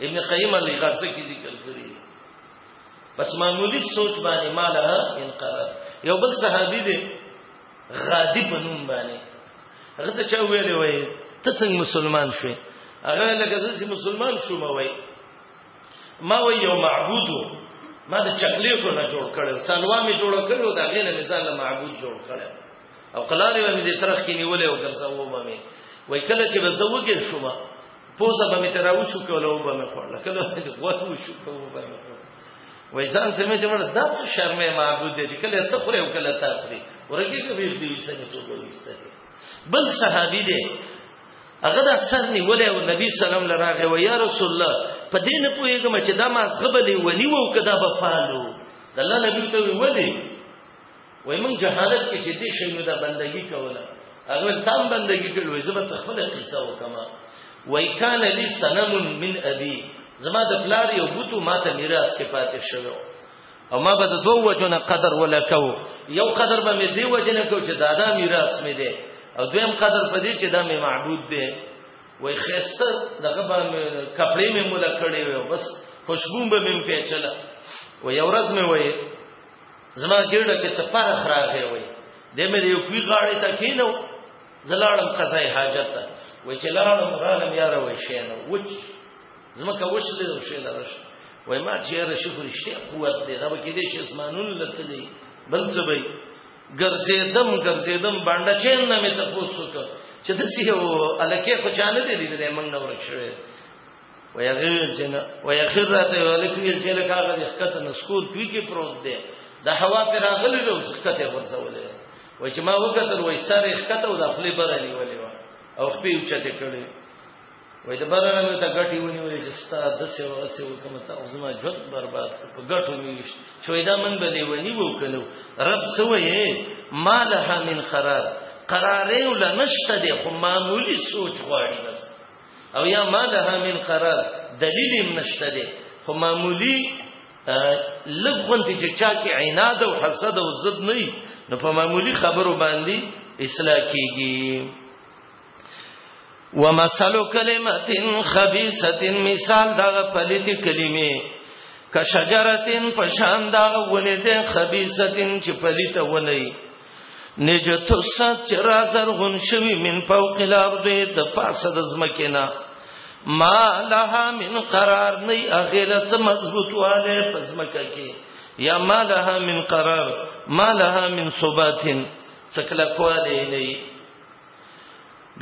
ابن قیم الغزه کی ذکر کړی بس معمولی سوچ باندې مال انقرض یو بل صحابي دی غادی په نوم باندې هغه ته چا ویلې وای ته څنګه مسلمان شوې هغه لکه چې مسلمان شوم وای ما وای یو معبود ما د چاکلیټو نه جوړ کړو سالوا می جوړ کړو دا غینه مثال معبود جوړ کړو او قلارې به مې د ترخ کې نیولې او ګرځاوه به مې وای کله چې به زه وګر شوم پوزه به مې تر او شو کوله او به مې خورله کله به غوړو شو کوله به مې خورله وای ځان څه مې چې مړ دا څه شرمې معبود دي چې کله ته خورې او کله تا خورې ورګي کې به دې وسته ته وسته بل صحابي دي هغه د سر نیولې او نبی سلام لراغه و یا رسول الله په دې نه پوهیږم چې دا ما زبلې ونیو کدا به پالو د الله نبی ته ویلې وای مونږ جهالت کې چې دې شي نو دا بندگی کوله هغه تام بندگی کول وای زبر خپل قصه وکما وای کان لی سنم من ابي زما د پلار یو بوتو ماته میراث کې پاتې شوی او ما به د دوه وجنه قدر ولکو یو قدر به مې دی وجنه کو چې دادا میراث مې دی او دویم قدر په دې چې دا مې معبود دی وای خسته دغه به کپڑے مې مولا کړې و بس خوشبو به مې پیچله و یو ورځ مې وای زما ګرډه کې څه پرخ راغی وای د مې یو کوي غاړې ته کینو زلاړم قضای حاجت ته وای چې لاړم غالم یار وای شینو وچ زما کا وش دې شې لرش وای ما چې یار شکر شته قوت دې دا به کې دې چې اسمانون لته دې بل څه به ګرځېدم ګرځېدم باندې چین نه مې تاسو ته چې د سیو الکه کو چانه دې لیدلې موږ نو ورک شوې ويغير جن ويخر راته ولکوي چې له کاغه د خکته نسکور کوي کې پروت دی د هوا پر راغلی له خکته ورسولې و چې ما وکتل وای سره خکته او د خپل برني ولې و او خپل چته کړي وای د برنه مې ته غټي ونی ولې چې ستا د سیو سیو کوم ته زما ژوند برباد په غټو مې شوې دا من بلې ونی وکړو رب سوې ما لها من قرار قرارې ولنشته دي خو معمولی سوچ غواړي بس او یا ما لها من قرار دلیل هم نشته دی خو معمولی لګونتی چې چا کې عناد او حسد او ضد نه نو په معمولی خبرو باندې اصلاح کیږي ومثل کلمت خبيثه مثال دا پلیتی کلمه کشجرتن پشان دا ولې ده خبيثتن چې پلیته ولې نجت السد چې را زرغون شوی من فوق الارض د پاسه د زمکه نه ما لها من قرار نه اغیله څه مضبوط واله پزمکه کې یا ما لها من قرار ما لها من ثبات څکلا کواله نه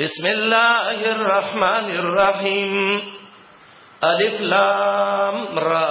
بسم الله الرحمن الرحیم الف لام را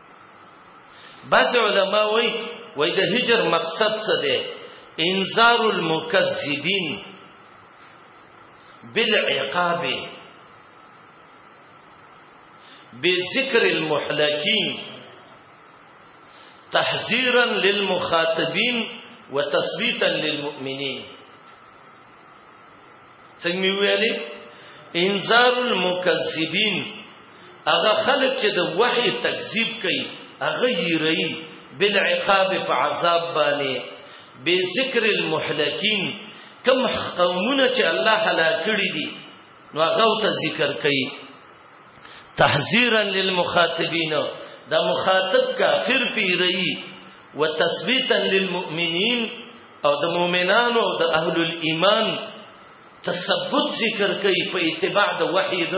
بعض علماء وی وی د هجر مقصد څه ده انذار المكذبين بالعقاب بذكر المحلكين تحذيرا للمخاطبين وتثبيتا للمؤمنين څنګه مې ویلې انذار المکذبین هغه خلک چې د وحی تکذیب کوي هغه یې رہی بالعقاب په عذاب باندې به ذکر المحلکین کم قومونه چې الله هلاک کړی دي نو هغه ته ذکر کوي تحذيرا للمخاطبين دا مخاطب کافر پی رہی وتثبیتا للمؤمنین او د مؤمنانو د اهل الايمان تثبت ذکر کوي په اتباع د وحي د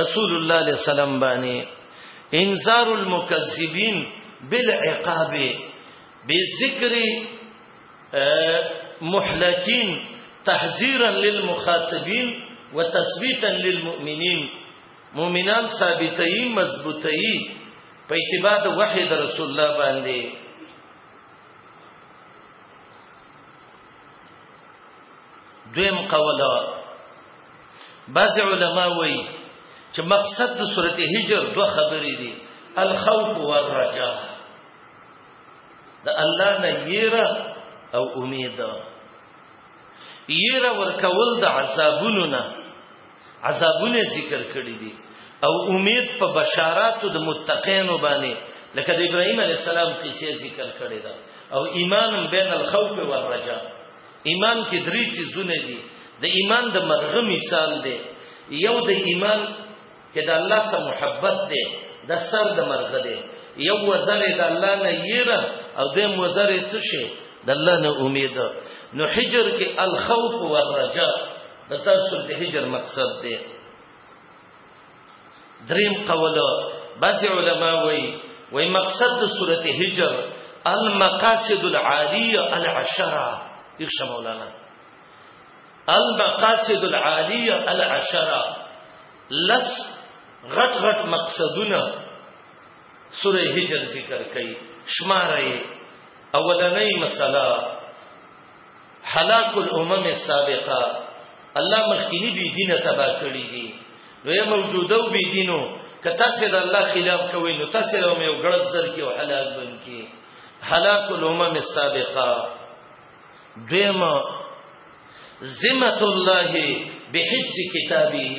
رسول الله عليه السلام باندې انذار المكذبين بالعقاب بذكر محلكين تحذيرا للمخاطبين وتثبيتا للمؤمنين مؤمنان ثابتي مضبوطي په اتباع د وحي د رسول الله باندې دویم قول بعض علما وایي چې مقصد د سورته هجر دوه خبرې دي الخوف والرجاء د الله نه یره او امید یره ورکول د عذابونو نه عذابونه ذکر کړی دي او امید په بشاراتو د متقینو باندې لکه د ابراهیم علی السلام قصې ذکر کړی دا او ایمان بین الخوف والرجاء ایمان کې درې چیزونه دي د ایمان د مرغه مثال دی یو د ایمان کې د الله سره محبت دی د سر د مرغه دی یو وزر د الله نه یره او د وزر څه شي د الله نه امید نو حجر کې الخوف والرجاء تسلسل د هجر مقصد دی دریم قول بعض علما وی وی مقصد د سورته هجر المقاصد العالیه العشره یک مولانا المقاصد العالیه العشره لس غټ غټ مقصدونه سوره هجر ذکر کړي شمارې اولنې مسله هلاک الامم السابقه الله مخکینی بی دینه تبا کړی دي وی موجوده بی دینو کتا سید الله خلاف کوي نو تاسو له مې وګړز در کې او هلاک بن کې هلاک الامم السابقه دیمه ذمت الله بحفظ کتابه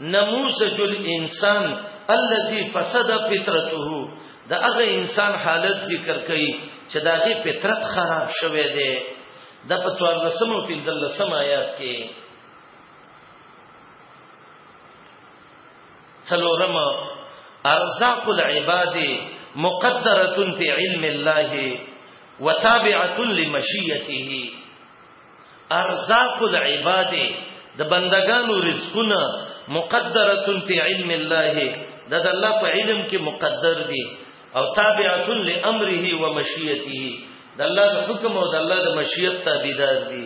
نموذج الانسان الذي فسد فطرته دا هغه انسان حالت ذکر کړي چې دا غي فطرت خراب شوه دی د پتوار لسمو په ځل لسم آیات کې څلورم ارزاق العباد مقدره في علم الله وتابعه لمشيته ارزاق العباد د بندگانو رزقونه مقدره فی علم الله دا د الله په علم کې مقدر دي او تابعه لامره و مشیته د الله د حکم او د الله د مشیت تابعدار دي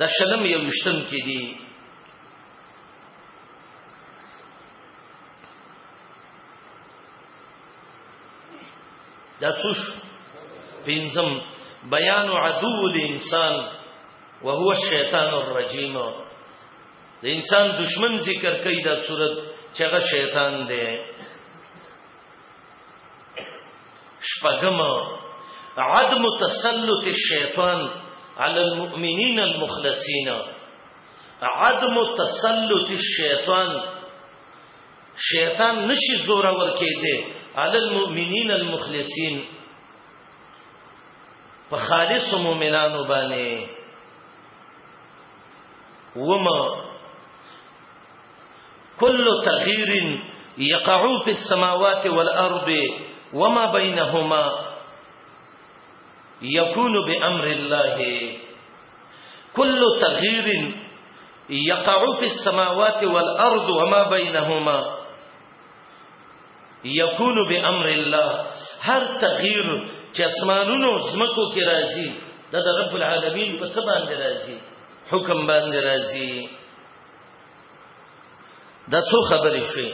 د شلم یو مشتم کې دي دا سوش پینزم بیان عدو الانسان وهو الشیطان الرجیم د انسان دشمن ذکر کوي دا صورت چې هغه شیطان دی شپږم عدم تسلط الشیطان على المؤمنين المخلصين عدم تسلط الشیطان شيطان نشي زورا ور على المؤمنين المخلصين په مؤمنان باني وما كل تغيير يقع في السماوات والارض وما بینهما یکون بامر الله کل تغییر یقع فی السماوات والارض وما بینهما یکون بامر الله هر تغییر چې اسمانونو زمکو کې راځي د رب العالمین په څه باندې راځي حکم باندې راځي دا څو خبرې شوي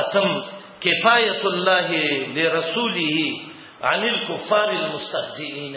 اتم کفایت الله لرسوله عن الكفار المستهزئين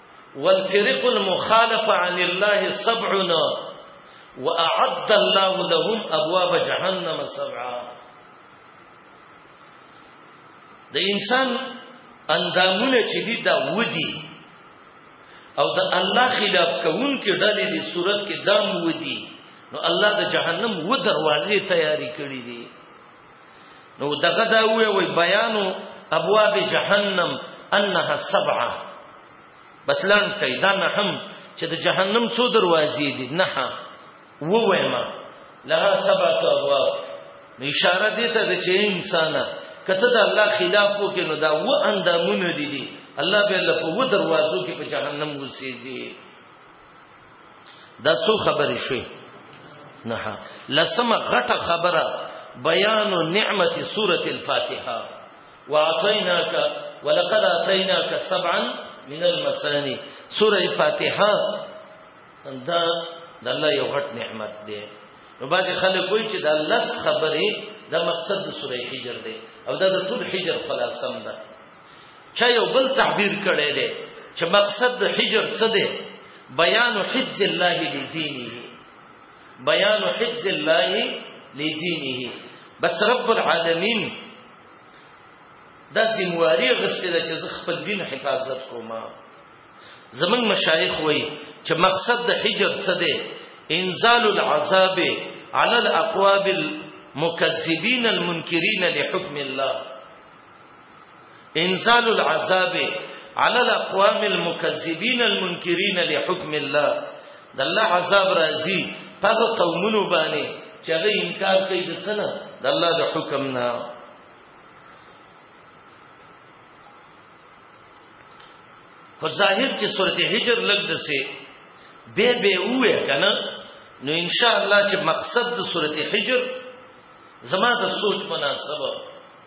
والفرق المخالفه عن الله سبعنا واعد الله لهم ابواب جهنم سبعا د انسان اندامونه چې دي دا ودی او د الله خلاف کوون کې ډلې د صورت کې دام ودی نو الله د جهنم و دروازې تیاری کړې دي نو دغه دا وی وی بیانو ابواب جهنم انها سبعه بس لان کوي دا نه هم چې د جهنم څو دروازې دي نه و وېما لها سبعه ابواب نو اشاره دي ته چې انسان کته د الله خلاف وکړي نو دا و اندامونه دي دي الله به له په دروازو کې په جهنم وسیږي دا څو خبرې شوې نه لسمه غټه خبره بیان نعمت سوره الفاتحه واعطيناك ولقد اعطيناك سبعا من المثاني سوره الفاتحه دا د الله یو غټ نعمت دی نو باقي خلک وایي چې دا لس خبرې د مقصد سوره حجر دی او دا د ټول حجر خلاصم ده چا یو بل تعبیر کړی دی چې مقصد د حجر څه دی بیان حفظ الله لدینه بیان حفظ الله لدینه بس رب العالمین دا زمواري غسته ده چې خپل دین حفاظت کوم زمون مشایخ وای چې مقصد د حجر څه دی انزال العذاب على الاقواب المكذبين المنكرين لحكم الله انزال العذاب على الاقوام المكذبين المنكرين لحكم الله د الله عذاب راځي په قومونو باندې چې هغه انکار کوي د څه نه د الله د حکم نه خو ظاهر چې سورته هجر لګ دسه به به وې کنه نو ان شاء الله چې مقصد د سورته هجر زما د سوچ مناسبه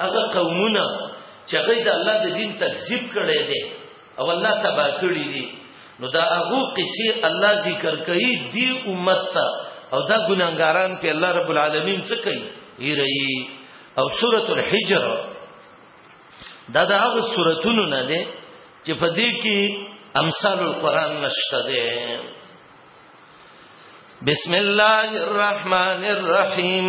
هغه قومونه چې هغه د الله د دین تکذیب کړي دي او الله تبا کړی دي نو دا هغه قصې الله ذکر کوي دی امت ته او دا ګناګاران په الله رب العالمین څه کوي ایرئی او سوره الحجر دا دا هغه سوراتونو نه دي چې په دې کې امثال القرآن نشته دي بسم الله الرحمن الرحیم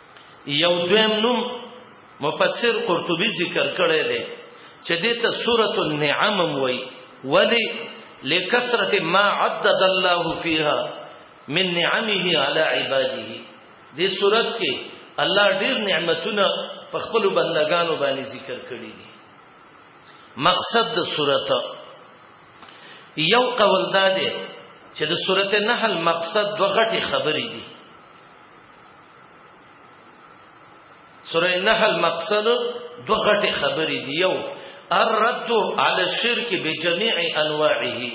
یو دویم نوم مفسر قرطبي ذکر کړی دی چې دې ته سورۃ النعم وای ولی لکثرت ما عدد الله فيها من نعمه على عباده دې سورۃ کې الله ډیر نعمتونه په خپل بندگانو باندې ذکر کړی دي مقصد د سورۃ یو قول دا دی چې د سورته نحل مقصد دوه غټي خبرې دي سوره النحل مقصد دو غټه خبرې دی یو الرد على الشرك بجميع انواعه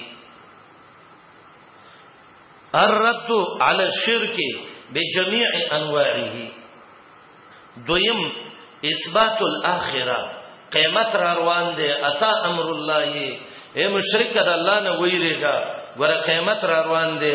الرد على الشرك بجميع انواعه دویم اثبات الاخره قیامت را روان دی اتا امر الله اے مشرک د الله نه ویریږي ور قیامت را روان دی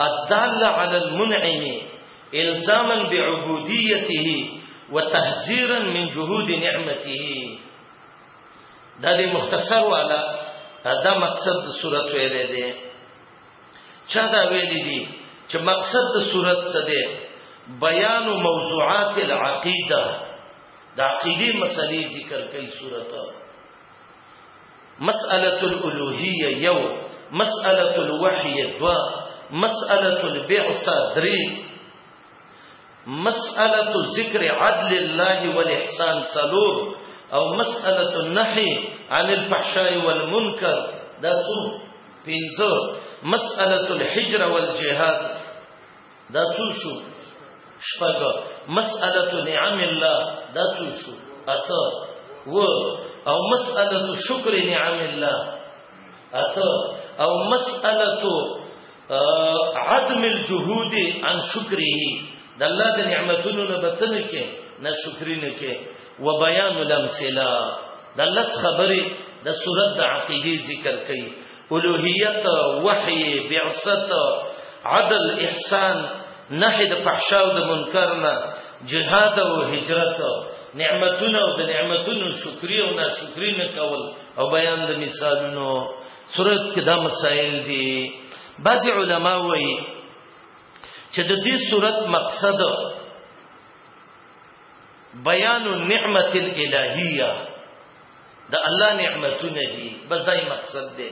الدال على المنعم الزاما بعبوديته وتحذيرا من جهود نعمته دا دی مختصر والا دا مقصد د صورت ویلې دی چا دا ویلې دی چې مقصد د صورت څه دی بیان موضوعات العقیده د عقیده مسلې ذکر کوي صورت مسألة الالوهية یو مسألة الوحي دو مسألة البعثة درې مسألة ذکر عدل الله والإحسان څلور او مسألة النهي عن الفحشاء والمنكر دا څو پنځه مسألة الحجر والجهاد دا څو شو شپږ مسأله نعم الله دا څو شو اته و او مسأله شکر نعم الله اته او مسأله عدم الجهود عن شکره د الله د نعمتونو نه بچن کې نه شکر نه کې و بیان الامثله د لس خبره د صورت د عقیده ذکر کړي الوهیت وحی بعثت عدل احسان نهی د فحشا او د منکر نه جهاد او هجرت نعمتونه او د نعمتونو شکرې او ناشکرې نه کول او بیان د مثالونو صورت کې دا مسائل دي بعض علما وایي چې د دې صورت مقصد بیان النعمت الالهیه دا الله نعمتونه دي بس دای مقصد دی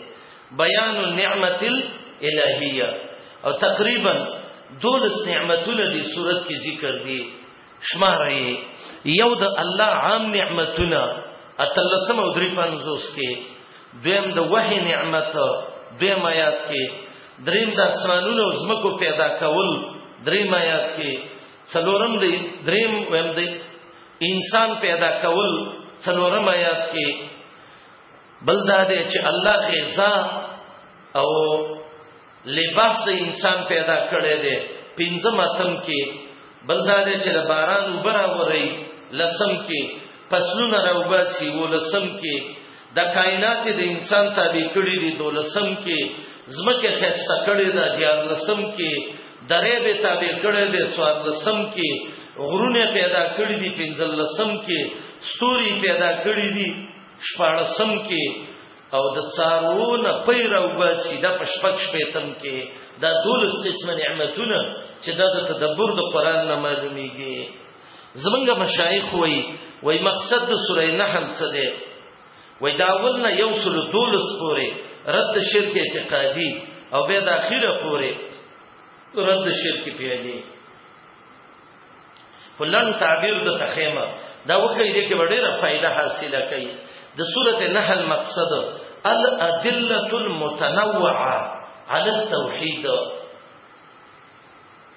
بیان النعمت الالهیه او تقریبا دولس نعمتونه دي صورت کې ذکر دي شمارې یو د الله عام نعمتونه اتلسم او درې پنځوس کې دویم د وحی نعمت دویم آیات کې دریم د اسمانونو او زمکو پیدا کول دریم آیات کې څلورم دی دریم ویم دی انسان پیدا کول څلورم آیات کې بل دا دی چې الله غذا او لباس د انسان پیدا کړی دی پنځم اتم کې بل دا دی چې د باران وبراوري لسم کې فصلونه راوباسي ولسم کې د کائنات د انسان تابع کړي دي دولسم کې زمکه خسته کړي ده دیار لسم کې درې به تابع کړي دي سواد لسم کې غرونه پیدا کړي دي پنځل لسم کې ستوري پیدا کړي دي شپاړسم کې او د څارونه پیرا وباسي د پشپک شپیتم کې دا دولس قسم نعمتونه چې دا د تدبر د قران نه معلومیږي زمونږ مشایخ وای وای مقصد د سوره نحل څه دی وای دا اول نه یو سل دولس پورې رد شرک اعتقادي او به د اخیره پورې رد شرک پیالي فلن تعبیر د تخیمه دا وکړي دې کې ډېره فائدہ حاصله کړي د سوره نحل مقصد الادله المتنوعه على التوحید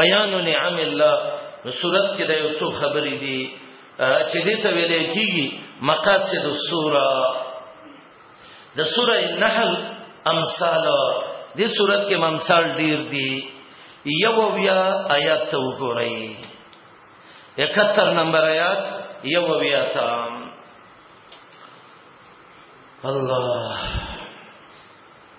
بیان نعم الله نو صورت کې د یو څو خبرې دي چې دې ته ویل کېږي مقاصد السوره د سوره النحل امثال دې صورت کې امثال ډیر دي یو بیا آیات ته وګورئ 71 نمبر آیات یو بیا ته الله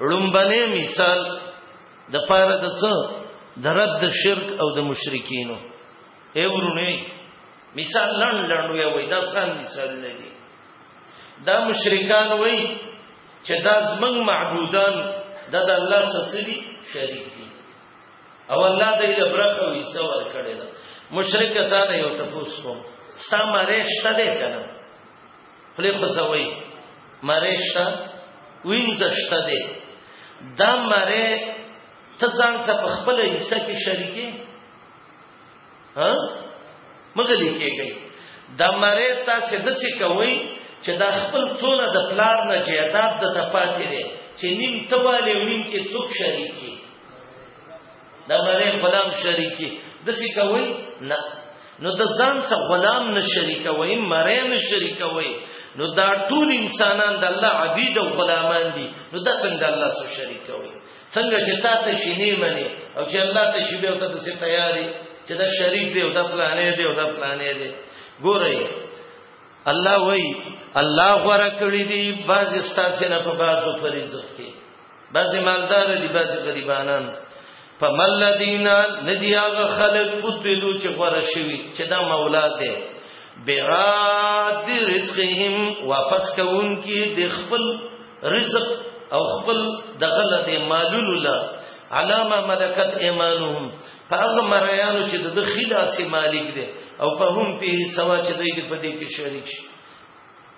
ړومبنه مثال د پاره د څه د رد شرک او د مشرکینو ای ورونه مثال لړ لړ وی وای دا سان مثال نه دی دا مشرکان وای چې دا زمنګ معبودان د الله سره شریک دي او الله دې له برکو یې سوال کړی دا مشرک ته نه یو تفوس کوم ستا مریشته ده کنه خلی خوزوی مره شته وینځه شته دی دا مره ته ځان څه په خپل حصہ کې شریکې ها مغلی کېږي دا مره تاسو د څه کوي چې دا خپل څونه د پلار نه جیدات د تپاتې دي چې نیم تواله وین کې څوک شریکې دا مری غلام شریکی د سی کوي نه نو د ځان سره غلام نه شریک وای مری نه شریک وای نو دا ټول انسانان د الله عبید او غلامان دي نو دا څنګه الله سره شریک وای څنګه چې تا ته شینې منی او چې الله ته شی به او ته د سی تیاری چې دا شریک دی او دا پلانې دی او دا پلانې دی ګورئ الله وای الله غره کړی دی باز استاد سره په بار په فرض کې بعضی مالدار دي بعضی غریبانان فملذین ندی هغه خلق قتلوا چې غره شوی چې دا مولا دی براد رزقهم واپس کون کی د خپل رزق او خپل دغل د مالونو لا علامه ملکت ایمانهم فاغه مریانو چې د خلاص مالک دی او په هم په سوا چې دی په دې کې شریک شي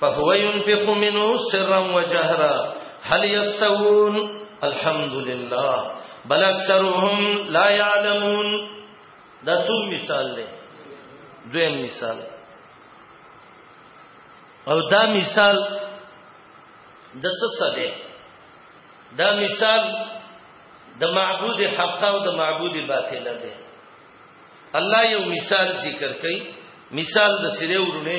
فهو ينفق منه سرا وجهرا هل يستوون الحمد لله بل اکثرهم لا يعلمون دا څوم مثال دی دویم مثال او دا مثال د څه څه دی دا مثال د معبود حق او د معبود باطل دی الله یو مثال ذکر کړي مثال د سره ورونه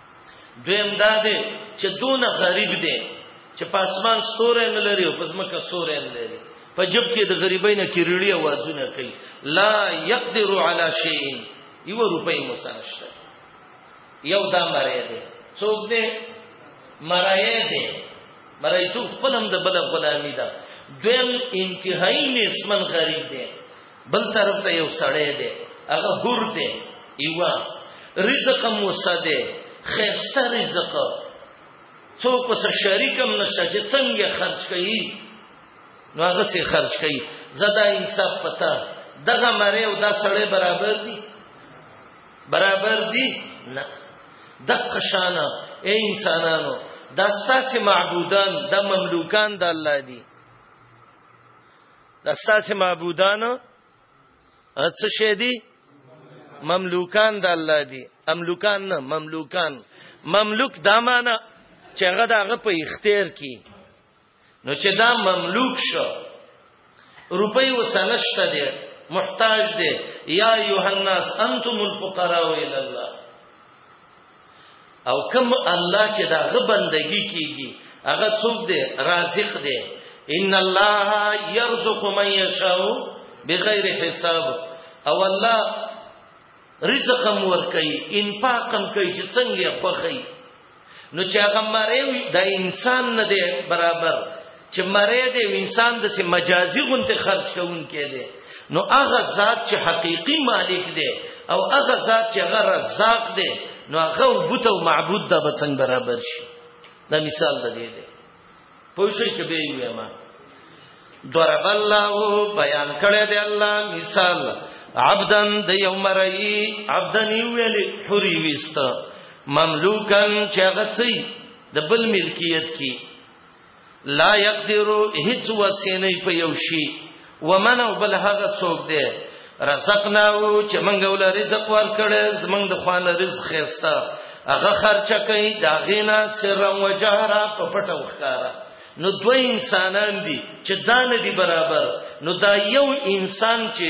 دویم دا دی چې دونه غریب دی چې په اسمان ستوره نه لري او په ځمکه ستوره نه لري په جب کې د غریبۍ نه کیرړي اوازونه کوي لا يقدر على شيء یو روپۍ مساشته یو دا مړی دی څوک دی مړی دی مړی څوک خپلم د بل غلامی ده دویم انتهایی نسمن غریب دی بل طرف ته یو سړی دی هغه حور دی ایوا رزق موسده خسته رزق څوک سره شریکم نشه چې څنګه خرج کړي نو هغه سي خرج کړي زدا انصاف پتا دغه مری او دا سړی برابر دي برابر دي نه دک شانه اے انسانانو دا ستاسو معبودان د مملوکان د الله دي د اساس معبودان څه شي دي مملوکان د الله دي املوکان نه مملوکان مملوک دا معنی چې هغه دغه په اختیار کې نو چې دا مملوک شو روپۍ وسنشت دي محتاج دي یا یوهناس انتم الفقراء الى الله او کوم الله چې دا غ بندگی کیږي هغه څوک دی رازق دی ان الله يرزق من يشاء بغیر حساب او الله رزق هم ور کوي انفاق هم کوي چې څنګه خوخی نو چې هغه مریو د انسان نه دی برابر چې مړې دې انسان د سي مجازي غونته خرج کوون کې دي نو هغه ذات چې حقيقي مالک دی او هغه ذات چې هغه رزاق دی نو هغه بوت او معبود دا به څنګه برابر شي دا مثال د دې دی په شي کې به وي ما ضرب الله بیان کړی دی الله مثال عبدن د یو مرئی عبدن ویل حری وستا مملوکن چې هغه څه د بل ملکیت کی لا يقدر هیڅ وسینه په یو شی ومن او بل هغه څوک دی رزقنا او چې موږ ول رزق ورکړې زمنګ د خوان رزق خسته هغه خرچه کوي دا غینا سر او جهرا په پټو ښکارا نو دوه انسانان دي چې دانه دي برابر نو دا یو انسان چې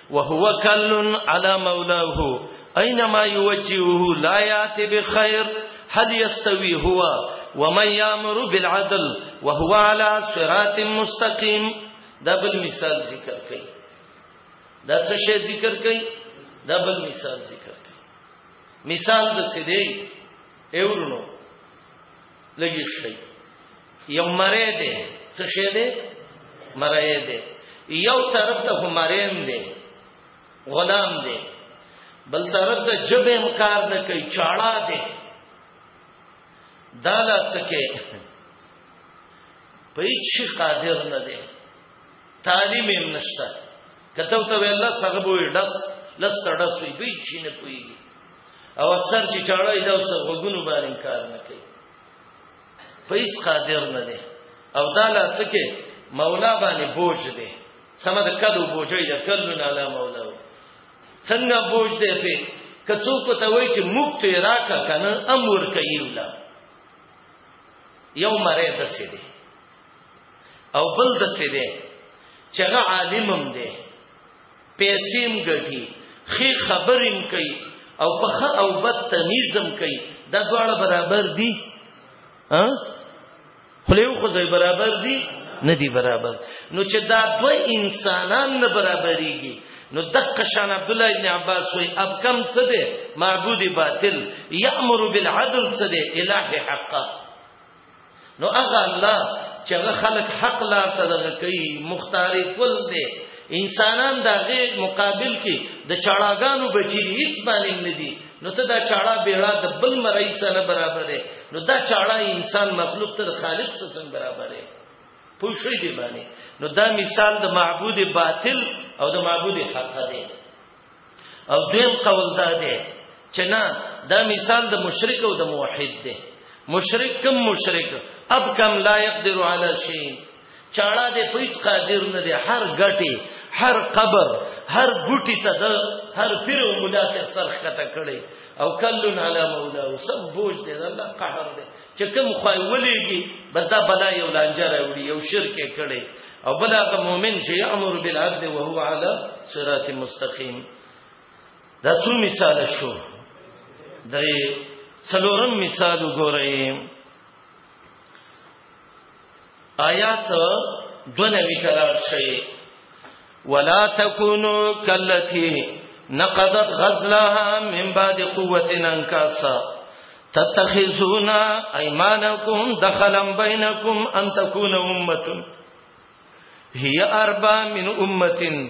وهو کل علی مولاه اينما يوجهه لا ياتي بخير هل يستوي هو ومن يامر بالعدل وهو على صراط مستقيم دا بل مثال ذکر کړي دا څه شی ذکر کړي دا بل مثال ذکر کړي مثال د سیدی ایورونو لګی شي یو مری دی څه شی دی مری دی یو طرف ته مریم دی غلام دی بل طرف ته جب امکار نه کوي چاړه دی دا لا څکه په هیڅ شي قادر نه دی تعلیم یې نشته کته ته ویل سره بو ډس لس تړس وی به شي نه کوي او اکثر چې چاړه دا اوس غوګونو باندې کار نه کوي پیس قادر نه دی او دا لا څکه مولا باندې بوج دی سم د کدو بوجي د کلو نه لا مولا څنګه بوج دی په کڅو کو ته وای چې موږ ته راکا کنه امر کوي ولا یو مره د سې دی او بل د سې دی چې هغه عالمم دی پیسیم ګټي خې خبرم کوي او په خ او بد تمیزم کوي دا دواړه برابر دي ها خلیو خو ځای برابر دي نه دي برابر نو چې دا دوه انسانان نه برابرېږي نو دقه شان عبد الله ابن عباس وي اب کم څه دي معبود باطل یامر بالعدل څه دي الہ حقا نو هغه الله چې هغه خلق حق لار ته دغه کوي مختاري کول دي انسانان دا غي مقابل کې د چاړاګانو بچي هیڅ باندې نه دي نو ته دا چاړه بیړه د بل مرای سره برابر دی نو دا چاړه انسان مخلوق ته خالق سره برابر دی پوښی دی باندې نو دا مثال د معبود باطل او د معبود حق دی او دویم قول دا دی چې نه دا مثال د مشرک او د موحد دی مشرک کم مشرک اب کم لا يقدر على شيء چاړه دې پیس قادر نه دی هر غټي هر قبر هر بوټي ته د هر پیر او مولا ته سرخ کته کړي او کلن علی مولا او سب بوج دې الله قهر دې چې کوم خوای ولېږي بس دا بلا یو لانجه راوړي یو شرک کړي او بل هغه مؤمن چې امر بالعدل او هو علی صراط مستقیم دا څو مثال شو درې څلورم مثال وګورئ آیات دو نوی قرار شئی ولا تكونوا كالتي نقضت غزلها من بعد قوة انكاسا تتخذون ايمانكم دخلا بينكم ان تكون امة هي اربع من امة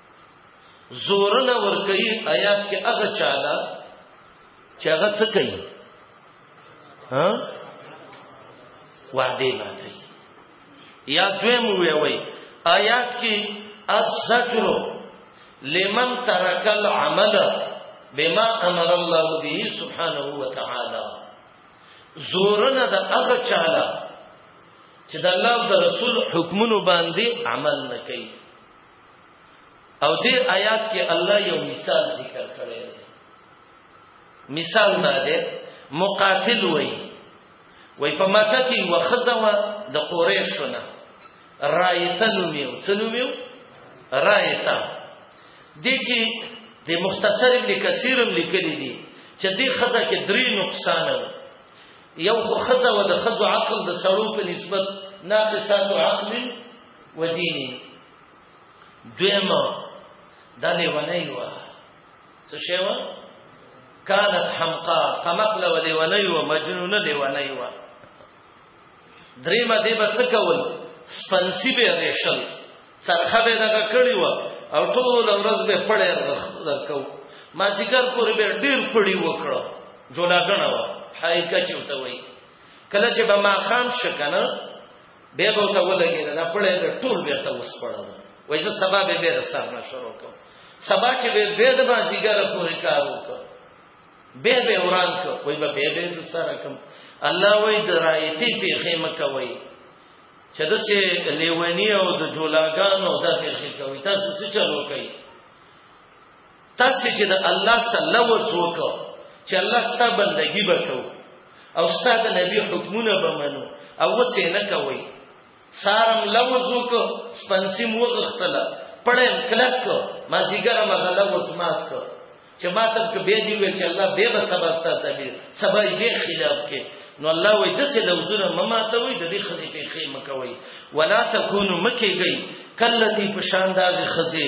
زور نه ور کوي آیات کې هغه چاله چې هغه څه کوي ها وعده ماتي یا دویم وی وی آیات کې الزجر لمن ترك العمل بما امر الله به سبحانه وتعالى زورنا د هغه چاله چې د الله او د رسول حکمونو باندې عمل نه کوي او دې آیات کې الله یو مثال ذکر کړی دی مثال دا دی مقاتل وای وای په مکه کې وخزوا د قریشونه رایتلو میو څلو میو رایتا دې کې د مختصر ابن کثیر هم لیکلي دي چې دې خزه کې درې نقصان یو خزه و د خزو عقل د سړو په نسبت ناقصات عقل ودینی دویم دا لیونی و څه شی و كانت حمقا قمقله وليونی و مجنونه لیونی و دریمه دی به څه کول سپنسی به ریشل څرخه به دغه کړی و او ټول ورځ به پړې رکو ما ذکر پورې به ډیر پړی وکړو جولاګنه و حای کچوته وای کله چې به ما خام شکنه به به ته ولګي دا پړې به ټول به ته وسپړل وای زه سبا به به سر نه شروع کوم سبا چې به به د مازیګر پورې کار وکړ به به وران کړ وای به به به سره کوم الله وای د رایتی په خیمه کوي چې د سه لیونی او د جولاګانو د پیخې کوي تاسو څه چلو کوي تاسو چې د الله صلی الله علیه وسلم چې الله ستا بندگی وکاو او ستا د نبی حکمونه به منو او وسې نه کوي سارم لوز وکړه سپنسیم وغختله پړم کلک کو ما جګر ما غلا وسمات کو چې ما تب کې به دی وی چې الله به به سبا ستا تبي سبا یې به خلاف کې نو الله وې دسه لوزونه مما ته وې د دې خزې په خې مکوي ولا تکونو مکه گئی کلتی پشانداز خزې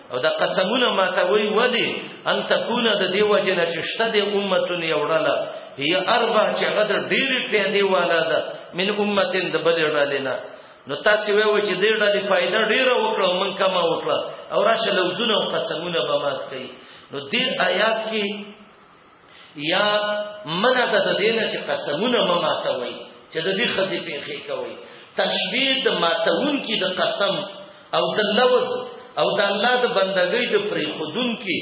او دا قسمونه ماتوي ولي ان تكون د دې وجه نه چې شته د امتون یو ډله هي اربع چې هغه د ډېرې پیدې والا ده من امتن د بلې ډلې نه نو تاسو وایو چې دې ډلې فائدہ ډېره وکړه او من کما وکړه او راشه لوزونه او قسمونه به مات کړي نو دې آیات کې یا منع ده د دې نه چې قسمونه مه ماتوئ چې د دې ښځې پېښې کوئ تشبیه د ماتوونکي د قسم او د لوز او د الله د بندګۍ د پرېښودونکي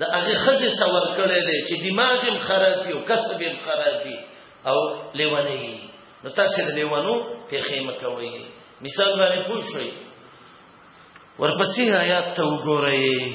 د هغې ښځې څه ورکړی دی چې دماغ یې هم خراب وي او کسب یې هم خراب وي او لیونی وي نو تاسې د لیونو پېښې مه کوئ مثال باندې پوه شئ ورپسې آیات ته وګورئ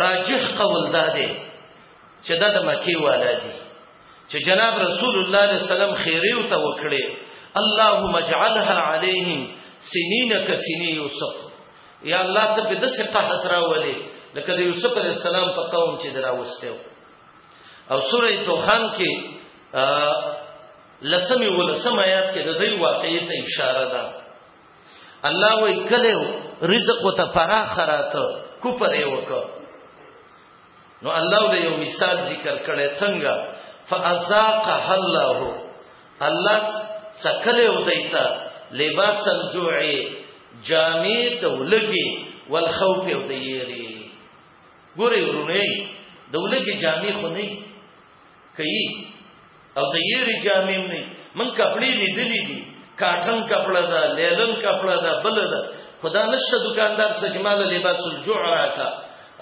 راجح قول دا دی چې دا د مکی والا دي چې جناب رسول الله صلی الله علیه وسلم خیریو ته وکړي اللهم اجعلها عليهم سنين كسني يوسف یا الله ته په دسه قحط راولي لکه د یوسف علی السلام په قوم چې دراوستیو او سوره دوخان کې لسمی ولسم آیات کې د دې واقعې ته اشاره ده الله وی کله رزق وته فراخ راته کو پرې وکړه نو الله له یو مثال ذکر کړي څنګه فازاق الله الله څکله ودیتا لباس الجوع جامې ته ولګي والخوف ودیری ګوري ورونه دولګي جامې خو نه کوي او د یری جامیم نه من کپړې لیدلې دي کاټن کپړه ده لیلن کپړه ده بل ده خدا نشته دکاندار څخه مال لباس الجوع راکا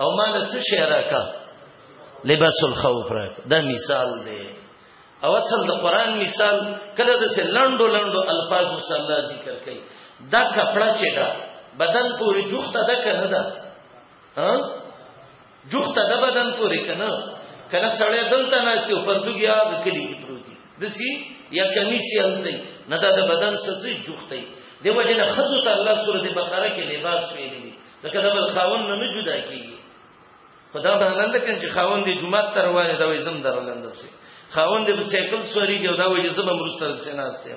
او مال څه شی راکا لباس الخوف راکا دا مثال دی او اصل د قران مثال کله د لندو لندو الفاظ مصلا ذکر کوي دا کپړه چې دا بدن پورې جوخته ده کنه ده ها جوخته د بدن پورې کنه کله سړی دلته ناشته او پرتګیا د کلی کې پروت دی دسی یا کمیس یې انتي نه دا د بدن سڅې جوخته دی وجه نه خزو ته الله سره د بقره کې لباس پیلې دي دا کله بل خاون نه جدا کیږي خدا به نن د کین چې خاون دی جمعه تر روانه دا وې زم درلندم سي خاون دی په سیکل سوري دی دا وې زم مرستل سيناسته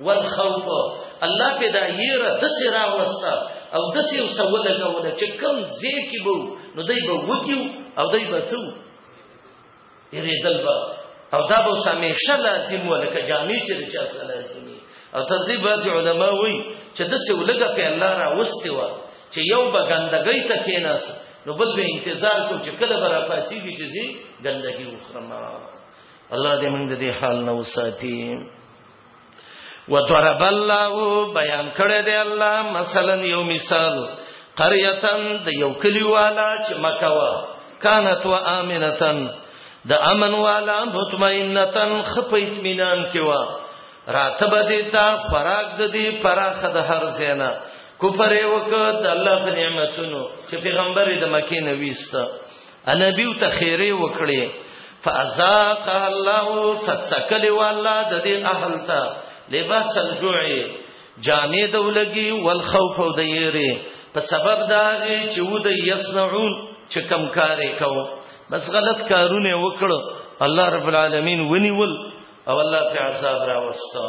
والخوف الله په دا یره د سرا وستا او د سیو سول لګول چې کم زی کی بو نو دای به وکیو او دای به څو یری دلبا او دا به همیشه لازم ولکه جامع چې د چا سره لازمي او تر دې بعض علما وایي چې د سیو لګه په الله را وستي و چې یو به ګندګۍ ته کیناس نو بل به انتظار کو چې کله به را پاتېږي چې زی ګندګي وخرمه الله دې موږ دې حال نه وساتي وضرب الله بیان کړی دی الله مثلا یو مثال قريهن د یو کلی والا چې مکه وا كانت وامنتن د امن والا مطمئنتن خپ اطمینان کې وا راتب دې تا فراغ د دې فراخ د هر زینا کوپر وک د الله په نعمتونو چې پیغمبر د مکه نويسته انبیو ته خیره وکړي فازاق الله فسکل والله د دې اهل ته لباس الجوع جامې دولګي والخوف او د یری په سبب دا چې و د یصنعون چې کم کارې کو بس غلط کارونه وکړو الله رب العالمین ونیول او الله په عذاب راوستو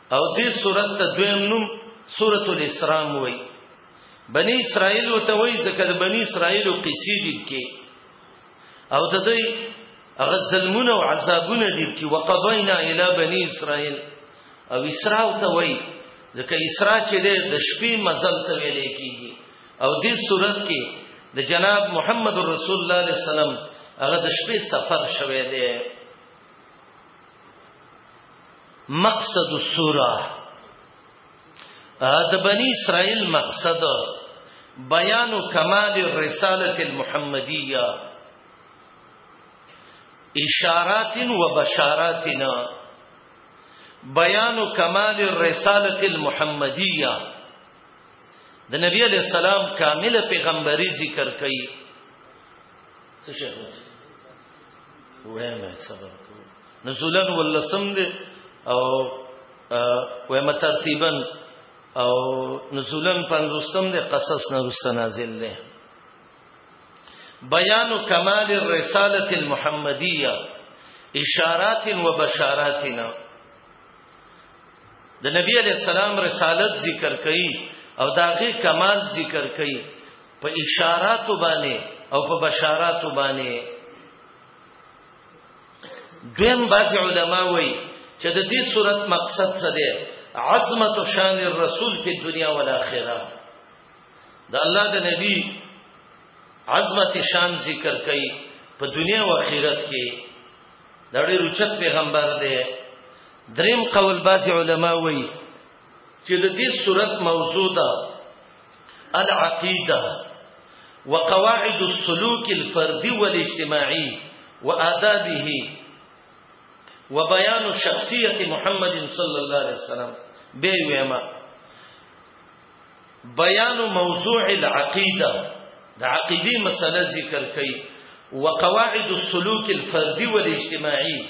او دې سورته ته دویم نوم سورۃ الاسراء وایي بنی اسرائیل ته وایي ځکه د بنی اسرائیل قصې دي کې او د دې هغه ظلمونه او عذابونه دي کې وقبینا الی بنی اسرائیل او اسراء ته وایي ځکه اسراء چې د شپې مزل ته ویل کېږي او دې صورت کې د جناب محمد رسول الله علیه السلام هغه د شپې سفر شوه دی مقصد السوره د بنی اسرائیل مقصد بیان کمال الرساله المحمدیه اشارات و بشاراتنا بیان کمال الرساله المحمدیه د نبی علیہ السلام کامل پیغمبري ذکر کړي څه شي وایمه صبر نزولا ولسم دی او ویمه ترتیبا او نزولا پنځوسم دی قصص نه رسته نازل دی بیان کمال الرساله المحمدیه اشارات و بشاراتنا د نبی علی السلام رسالت ذکر کړي او داغه کمال ذکر کړي په اشارات باندې او په بشارات باندې دیم بعض علما وایي چې د دې صورت مقصد څه دی عظمت شان الرسول په دنیا او آخرت د الله د نبی عظمت شان ذکر کوي په دنیا او آخرت کې دا ډېر اوچت پیغمبر دی دریم قول بعض علما وایي چې د دې صورت موضوع ده العقيده وقواعد السلوك الفردي والاجتماعي وآدابه وبيان شخصية محمد صلى الله عليه وسلم بيوما بيان موضوع العقيدة العقيدي مسألة ذكر كي وقواعد السلوك الفردي والاجتماعي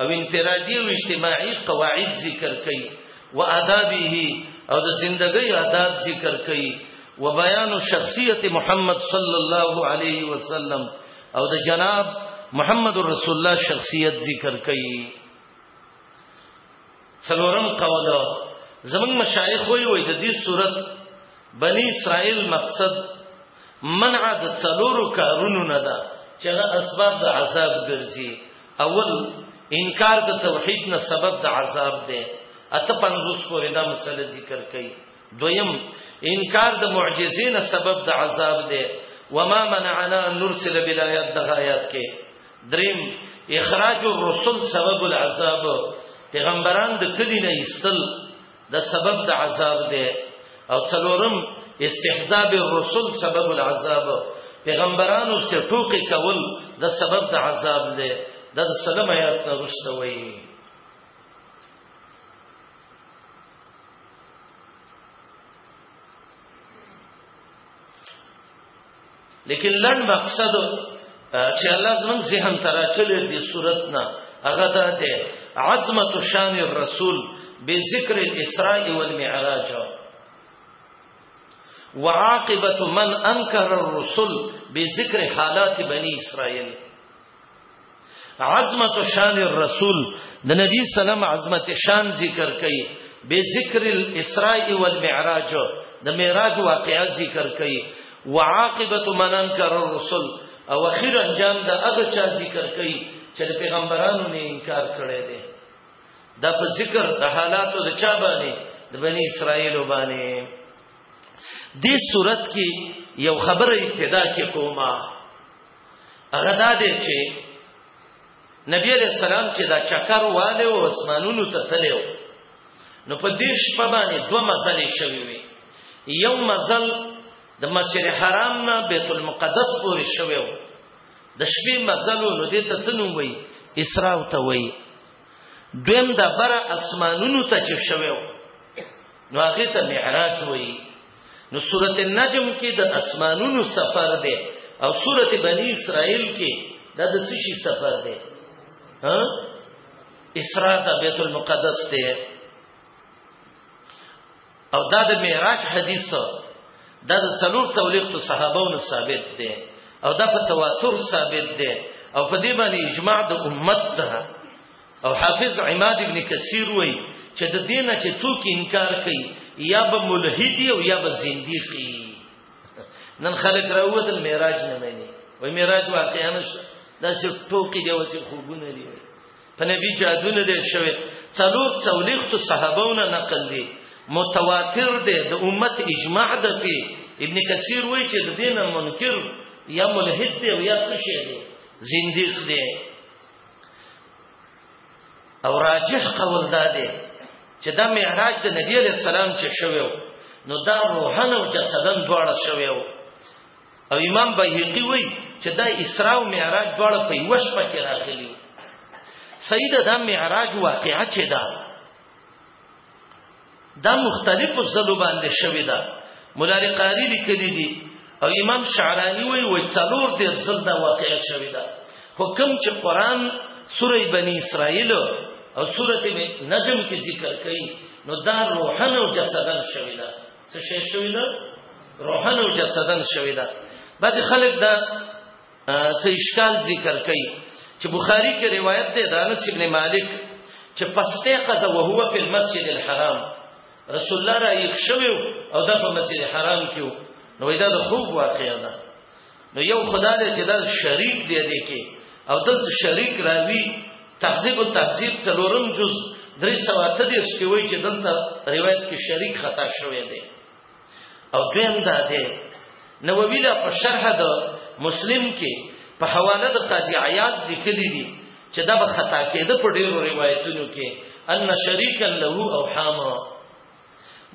او انفرادي او اجتماعي قواعد ذکر کوي و آدابه او د زندګۍ آداب ذکر کوي و بیان شخصیت محمد صلی الله علیه وسلم او د جناب محمد رسول الله شخصیت ذکر کوي څلورم قول زمون مشایخ وی وی د دې صورت بنی اسرائیل مقصد منع د څلورو کارونو نه ده چې هغه اسباب د عذاب ګرځي اول انکار د توحید نه سبب د عذاب ده اته پنځوس پورې دا مسله ذکر کړي دویم انکار د معجزې نه سبب د عذاب دی وما منعنا ان نرسل بالآيات د آیات کې دریم اخراج الرسل سبب العذاب پیغمبران د کلی نه ایستل د سبب د عذاب دی او څلورم استحزاب الرسل سبب العذاب پیغمبرانو سره ټوکی کول د سبب د عذاب دی د سلام آیات نه رسوي لیکن لن مقصد چې الله زموږ ذهن ترا چلې دې صورت نه هغه ده ته عظمت شان الرسول بذكر الاسراء والمعراج وعاقبه من انكر الرسل بذكر حالات بني اسرائيل عظمت شان الرسول د نبی سلام عظمت شان ذکر کړي به ذکر الاسراء والمعراج د معراج واقعا ذکر کړي وعاقبه من انکر الرسل او اخر انجام د هغه چا ذکر کړي چې پیغمبرانو نه انکار کړي دي دا په ذکر د حالاتو د چا باندې د بنی اسرائیل باندې دې صورت کې یو خبره ابتدا کې کومه هغه دا دی چې نبی علیہ السلام چې دا چکر والے او اسمانونو ته تلو نو په دې شپه باندې دوه مزلې شوې وي یو مزل د مسجد حرام نه بیت المقدس پورې شوی و د شپې مزلو نو دې ته څه نوم وایي اسراء ته وایي دویم د بره اسمانونو ته چې شوی و نو هغه ته معراج وایي نو سورته النجم کې د اسمانونو سفر دی او سورته بنی اسرائیل کې دا د څه شي سفر دی ها اسراء د بیت المقدس دی او دا د معراج حدیث دا د څلور څولېخت صحابهونو ثابت دی او دا په تواتر ثابت دی او په دې باندې اجماع د امت ده او حافظ عماد ابن کثیر وای چې د دینه چې څوک انکار کوي یا به ملحدی او یا به زنديقي نن خلک راووتل معراج نه مانی وای معراج واقعا نشه دا څه ټوکی دی وسه خوبونه دی په نبی جادونه دی شوی څلور څولېخت صحابهونه نقل دي متواتر دی د امت اجماع ده په ابن کثیر وای چې د دینه منکر یا ملحد دی او یا څه شی دی زنديق دی او راجح قول دا دی چې دا معراج د نبی علی السلام چې شویو نو دا روحن او جسدن دواړه شویو او امام بهقي وی چې دا اسراء او معراج دواړه په یو شپه کې راغلي سید دا معراج واقعا چې دا دا مختلفو ځلو باندې شوې ده مولاري قاری لیکلي دي او امام شعرانی وی وی څلور دې ځل دا واقعیا شوې ده حکم چې قران سوره بنی اسرائیل او سوره نجم کې ذکر کړي نو دا روحن او جسدن شوې ده څه شي شوې ده روحن او جسدن شوې ده بعض خلک دا څه اشکال ذکر کوي چې بخاری کې روایت ده د انس ابن مالک چې پسته قضا وهو په مسجد الحرام رسول الله را یې شوی او د په مسجد الحرام کې نو دا د خوب واقعا ده نو یو خدای دې چې دا شریک دی دې کې او د شریک راوي تهذیب التهذیب څلورم جز درې سواته دې شته وی چې دلته روایت کې شریک خطا شوی دی او دویم دا دی نووی لا په شرح د مسلم کې په حواله د قاضي عیاض لیکلي دي چې دا به خطا کېده په ډیرو روایتونو کې ان شریکا له او حاما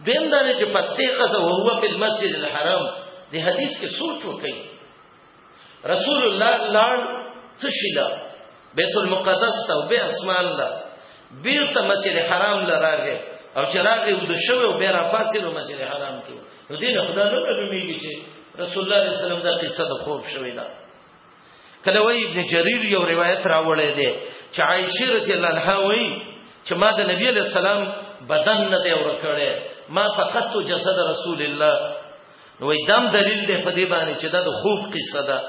دیم دا چې پسې قضا وو په مسجد الحرام د حدیث کې سوچ وکړي رسول الله لاړ څه شي لا بیت المقدس ته او به اسمان لا بیرته مسجد حرام لا راغی او چې راغی د شوه او به را پاتې نو مسجد حرام کې نو دین خدا نه لرمېږي چې رسول الله صلی الله علیه وسلم دا قصه د خوب شوې ده کله وای ابن جریر یو روایت راوړی دی چې عائشه رضی الله عنها وای چې ما د نبی علیہ السلام بدن نه دی ورکړې ما فقط جسد رسول الله نو وای دم دلیل دی په دې باندې چې دا د خوب قصه ده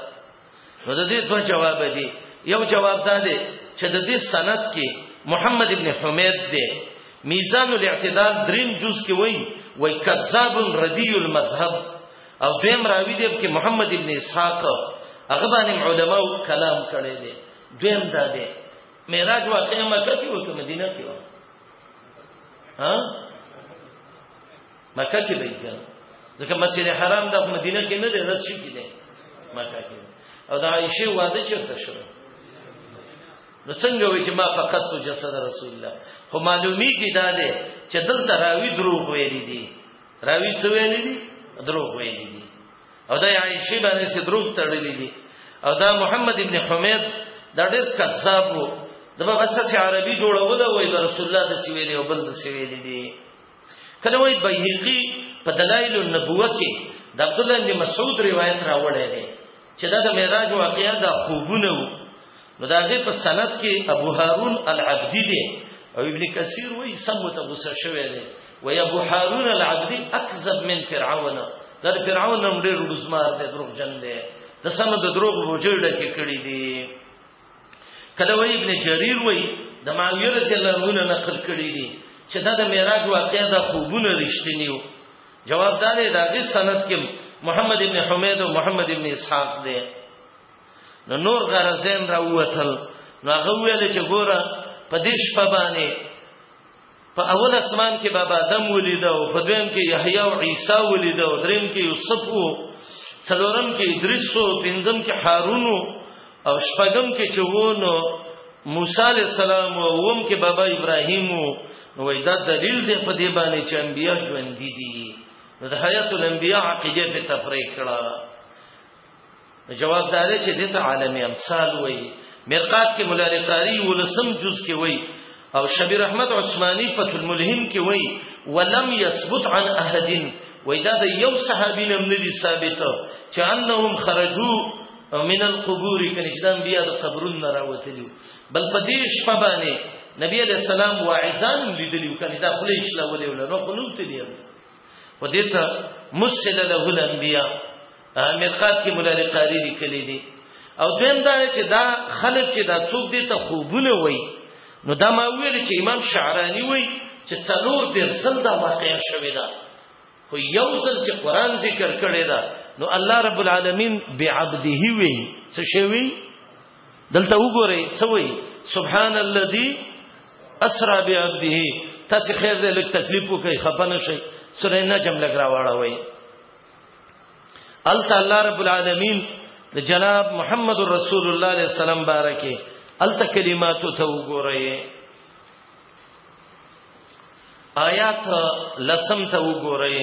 نو د دې دوه جواب دي یو جواب دا دی چې د دې سند کې محمد ابن حمید دی میزان الاعتدال دریم جز کې وای وای کذاب ردی المذهب او دیم راوی دی کې محمد ابن اسحاق هغه باندې علما کلام کړي دي دیم دا دی معراج واقعا مکه کې وکړه مدینه کې و ها مکه کې به کړه ځکه مسجد حرام د مدینه کې نه دی رد شي کې دی مکه کې او دا عائشه واده چرته شو نو څنګه وی چې ما فقط تو جسد رسول الله خو معلومی کی دا ده چې دلته راوی دروغ ویلي دي راوی څه ویلي دي دروغ ویلي دي او دا عائشه باندې سي دروغ تړلې دي او دا محمد ابن حمید دا ډېر کذاب وو دا بس چې عربي جوړول وای د رسول الله د سویلې او بل د سویلې دي کله وای بیهقی په دلایل النبوه کې د عبد الله بن مسعود روایت راوړی دی چې دا د معراج واقعیا د خوبونه وو نو دا دې په سند کې ابو هارون العبدی دی او ابن کثیر وای سمته غوسه شوی دی وای ابو هارون العبدی اکذب من فرعون دا فرعون هم ډېر ورزمار دی دروغ جن دی د سم د دروغ وجوړه کې کړی دی کله وی ابن جریر وی د معاویه رضی الله عنه نقل کړی دی چې دا د معراج واقعا د خوبونه رښتینی وو جواب دا دی دا غي سند کې محمد ابن حمید او محمد ابن اسحاق دی نو نور غرزین راوتل نو هغه ویل چې ګوره په دې شپه باندې په اول اسمان کې بابا آدم ولید او په دویم کې یحیی او عیسی ولید او دریم کې یوسف او څلورم کې ادریس او پنځم کې هارون او شپږم کې چوون موسی علی السلام او اوم کې بابا ابراهیم او وای دا دلیل دی په دې باندې چې انبیا ژوند دي د حیات الانبیاء عقیده په تفریق کړه جواب دار چې دته عالم امثال وای مرقات کې مولا لقاری ولسم جز کې وای او شبیر احمد عثماني فتح الملهم کې وای ولم يثبت عن احد وای دا د یو صحابي نم نه دي ثابت چې انهم خرجوا من القبور کني چې د انبیا د قبرونو نه راوتلي بل په دې شپه باندې نبی علیہ السلام واعظان لیدلی کني دا خپل اسلام ولې ولنو خنوت دي په دې ته مسل له الانبیاء مرقات کې مولا علي قاری لیکلي دي او دویم دا چې دا خلک چې دا څوک دي ته خوبونه وای نو دا ما ویل چې امام شعرانی وای چې څلور دیر سل دا واقع شوه دا خو یو ځل چې قران ذکر کړي دا نو الله رب العالمین بعبده وی څه شوی دلته وګورئ څه وی سبحان الذي اسرا بعبده تاسو خیر دې لک تکلیف وکړي خپنه شي سورې نه جمله غراواړه وای الته الله رب العالمین د جناب محمد رسول الله علیه السلام بارکه الته کلمات ته وګورئ آیات لسم ته وګورئ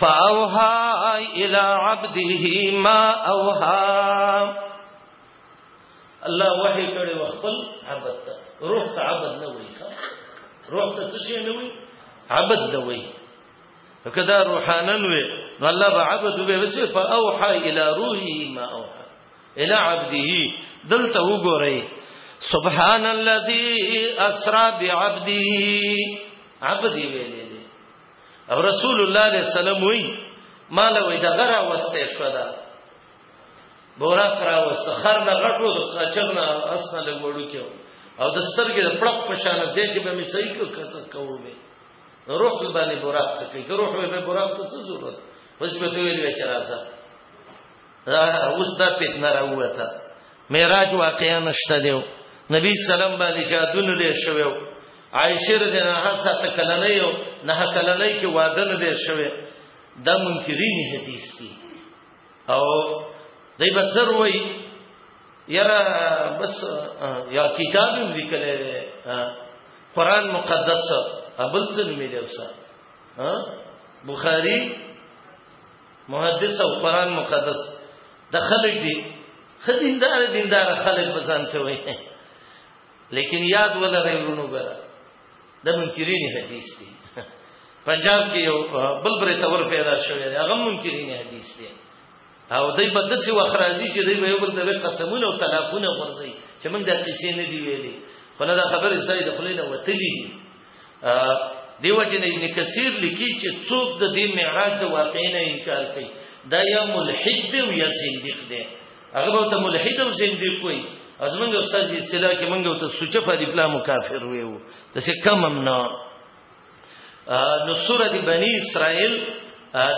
فاوها الى عبده ما اوها الله وحی کړي خپل عبادت روح ته عبادت نه وایي روح ته څه شي نه وایي عبادت نه وایي کدا روحانن وي نو الله به عبد به وسه فاوحى الى روحه ما اوحى الى عبده دلته وګورئ سبحان الذي اسرا بعبده عبدي ویلې دي او رسول الله عليه السلام وی مال وی دا غره وسته شو دا بوراک را وسته خر نه غټو د چرنا اسنه لګوړو کې او د سترګې د پړق په شان زیږي به می صحیح کو کوو نو روح په باندې براق څه کوي روح به براق ته څه ضرورت اوس به ته ویل چې راځه اوس دا فتنه راوته معراج واقعا نشته دیو نبی سلام باندې جادو نه دی شوی عائشه رضی الله عنها ساته کلنې یو نه کلنې کې واده نه دی شوی دا منکرین حدیث دي او دای په سر وای یرا بس یا کتاب لیکل قرآن مقدس ابل څه نومې دی اوسه بخاری محدث او قرآن مقدس د خلک دی خدیندار دیندار خلک بزان ته وای لیکن یاد ولرئ ورونو ګره د منکرین حدیث دی پنجاب کې یو بل بر تور پیدا شوی دی هغه منکرین حدیث دی او دای په دسه وخت راځي چې دوی یو بل د قسمونه او طلاقونه ورځي چې موږ د قصې نه دی ویلي خو نه دا خبره سړي د خلیل وتلی دیو جن ابن کثیر لیکي چې څوک د دې معراج د واقع نه انکار کوي دا یا ملحد دی او یا زنديق دی هغه به ته ملحد او زنديق وي از موږ استاد اصطلاح کې موږ ته سوچه په دیپلوم کافر ویو د څه کم هم نه نو سوره دی بنی اسرائیل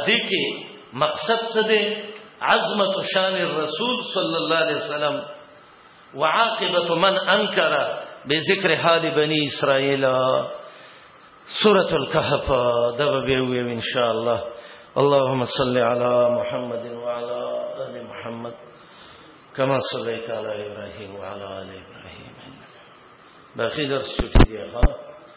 د کې مقصد څه دی عظمت شان الرسول صلی الله علیه وسلم وعاقبه من انکر بذکر حال بنی اسرائیل سورة الكهف دببه ان شاء الله اللهم صل على محمد وعلى كما صليت على إبراهيم وعلى آل إبراهيم باقي درس شو كده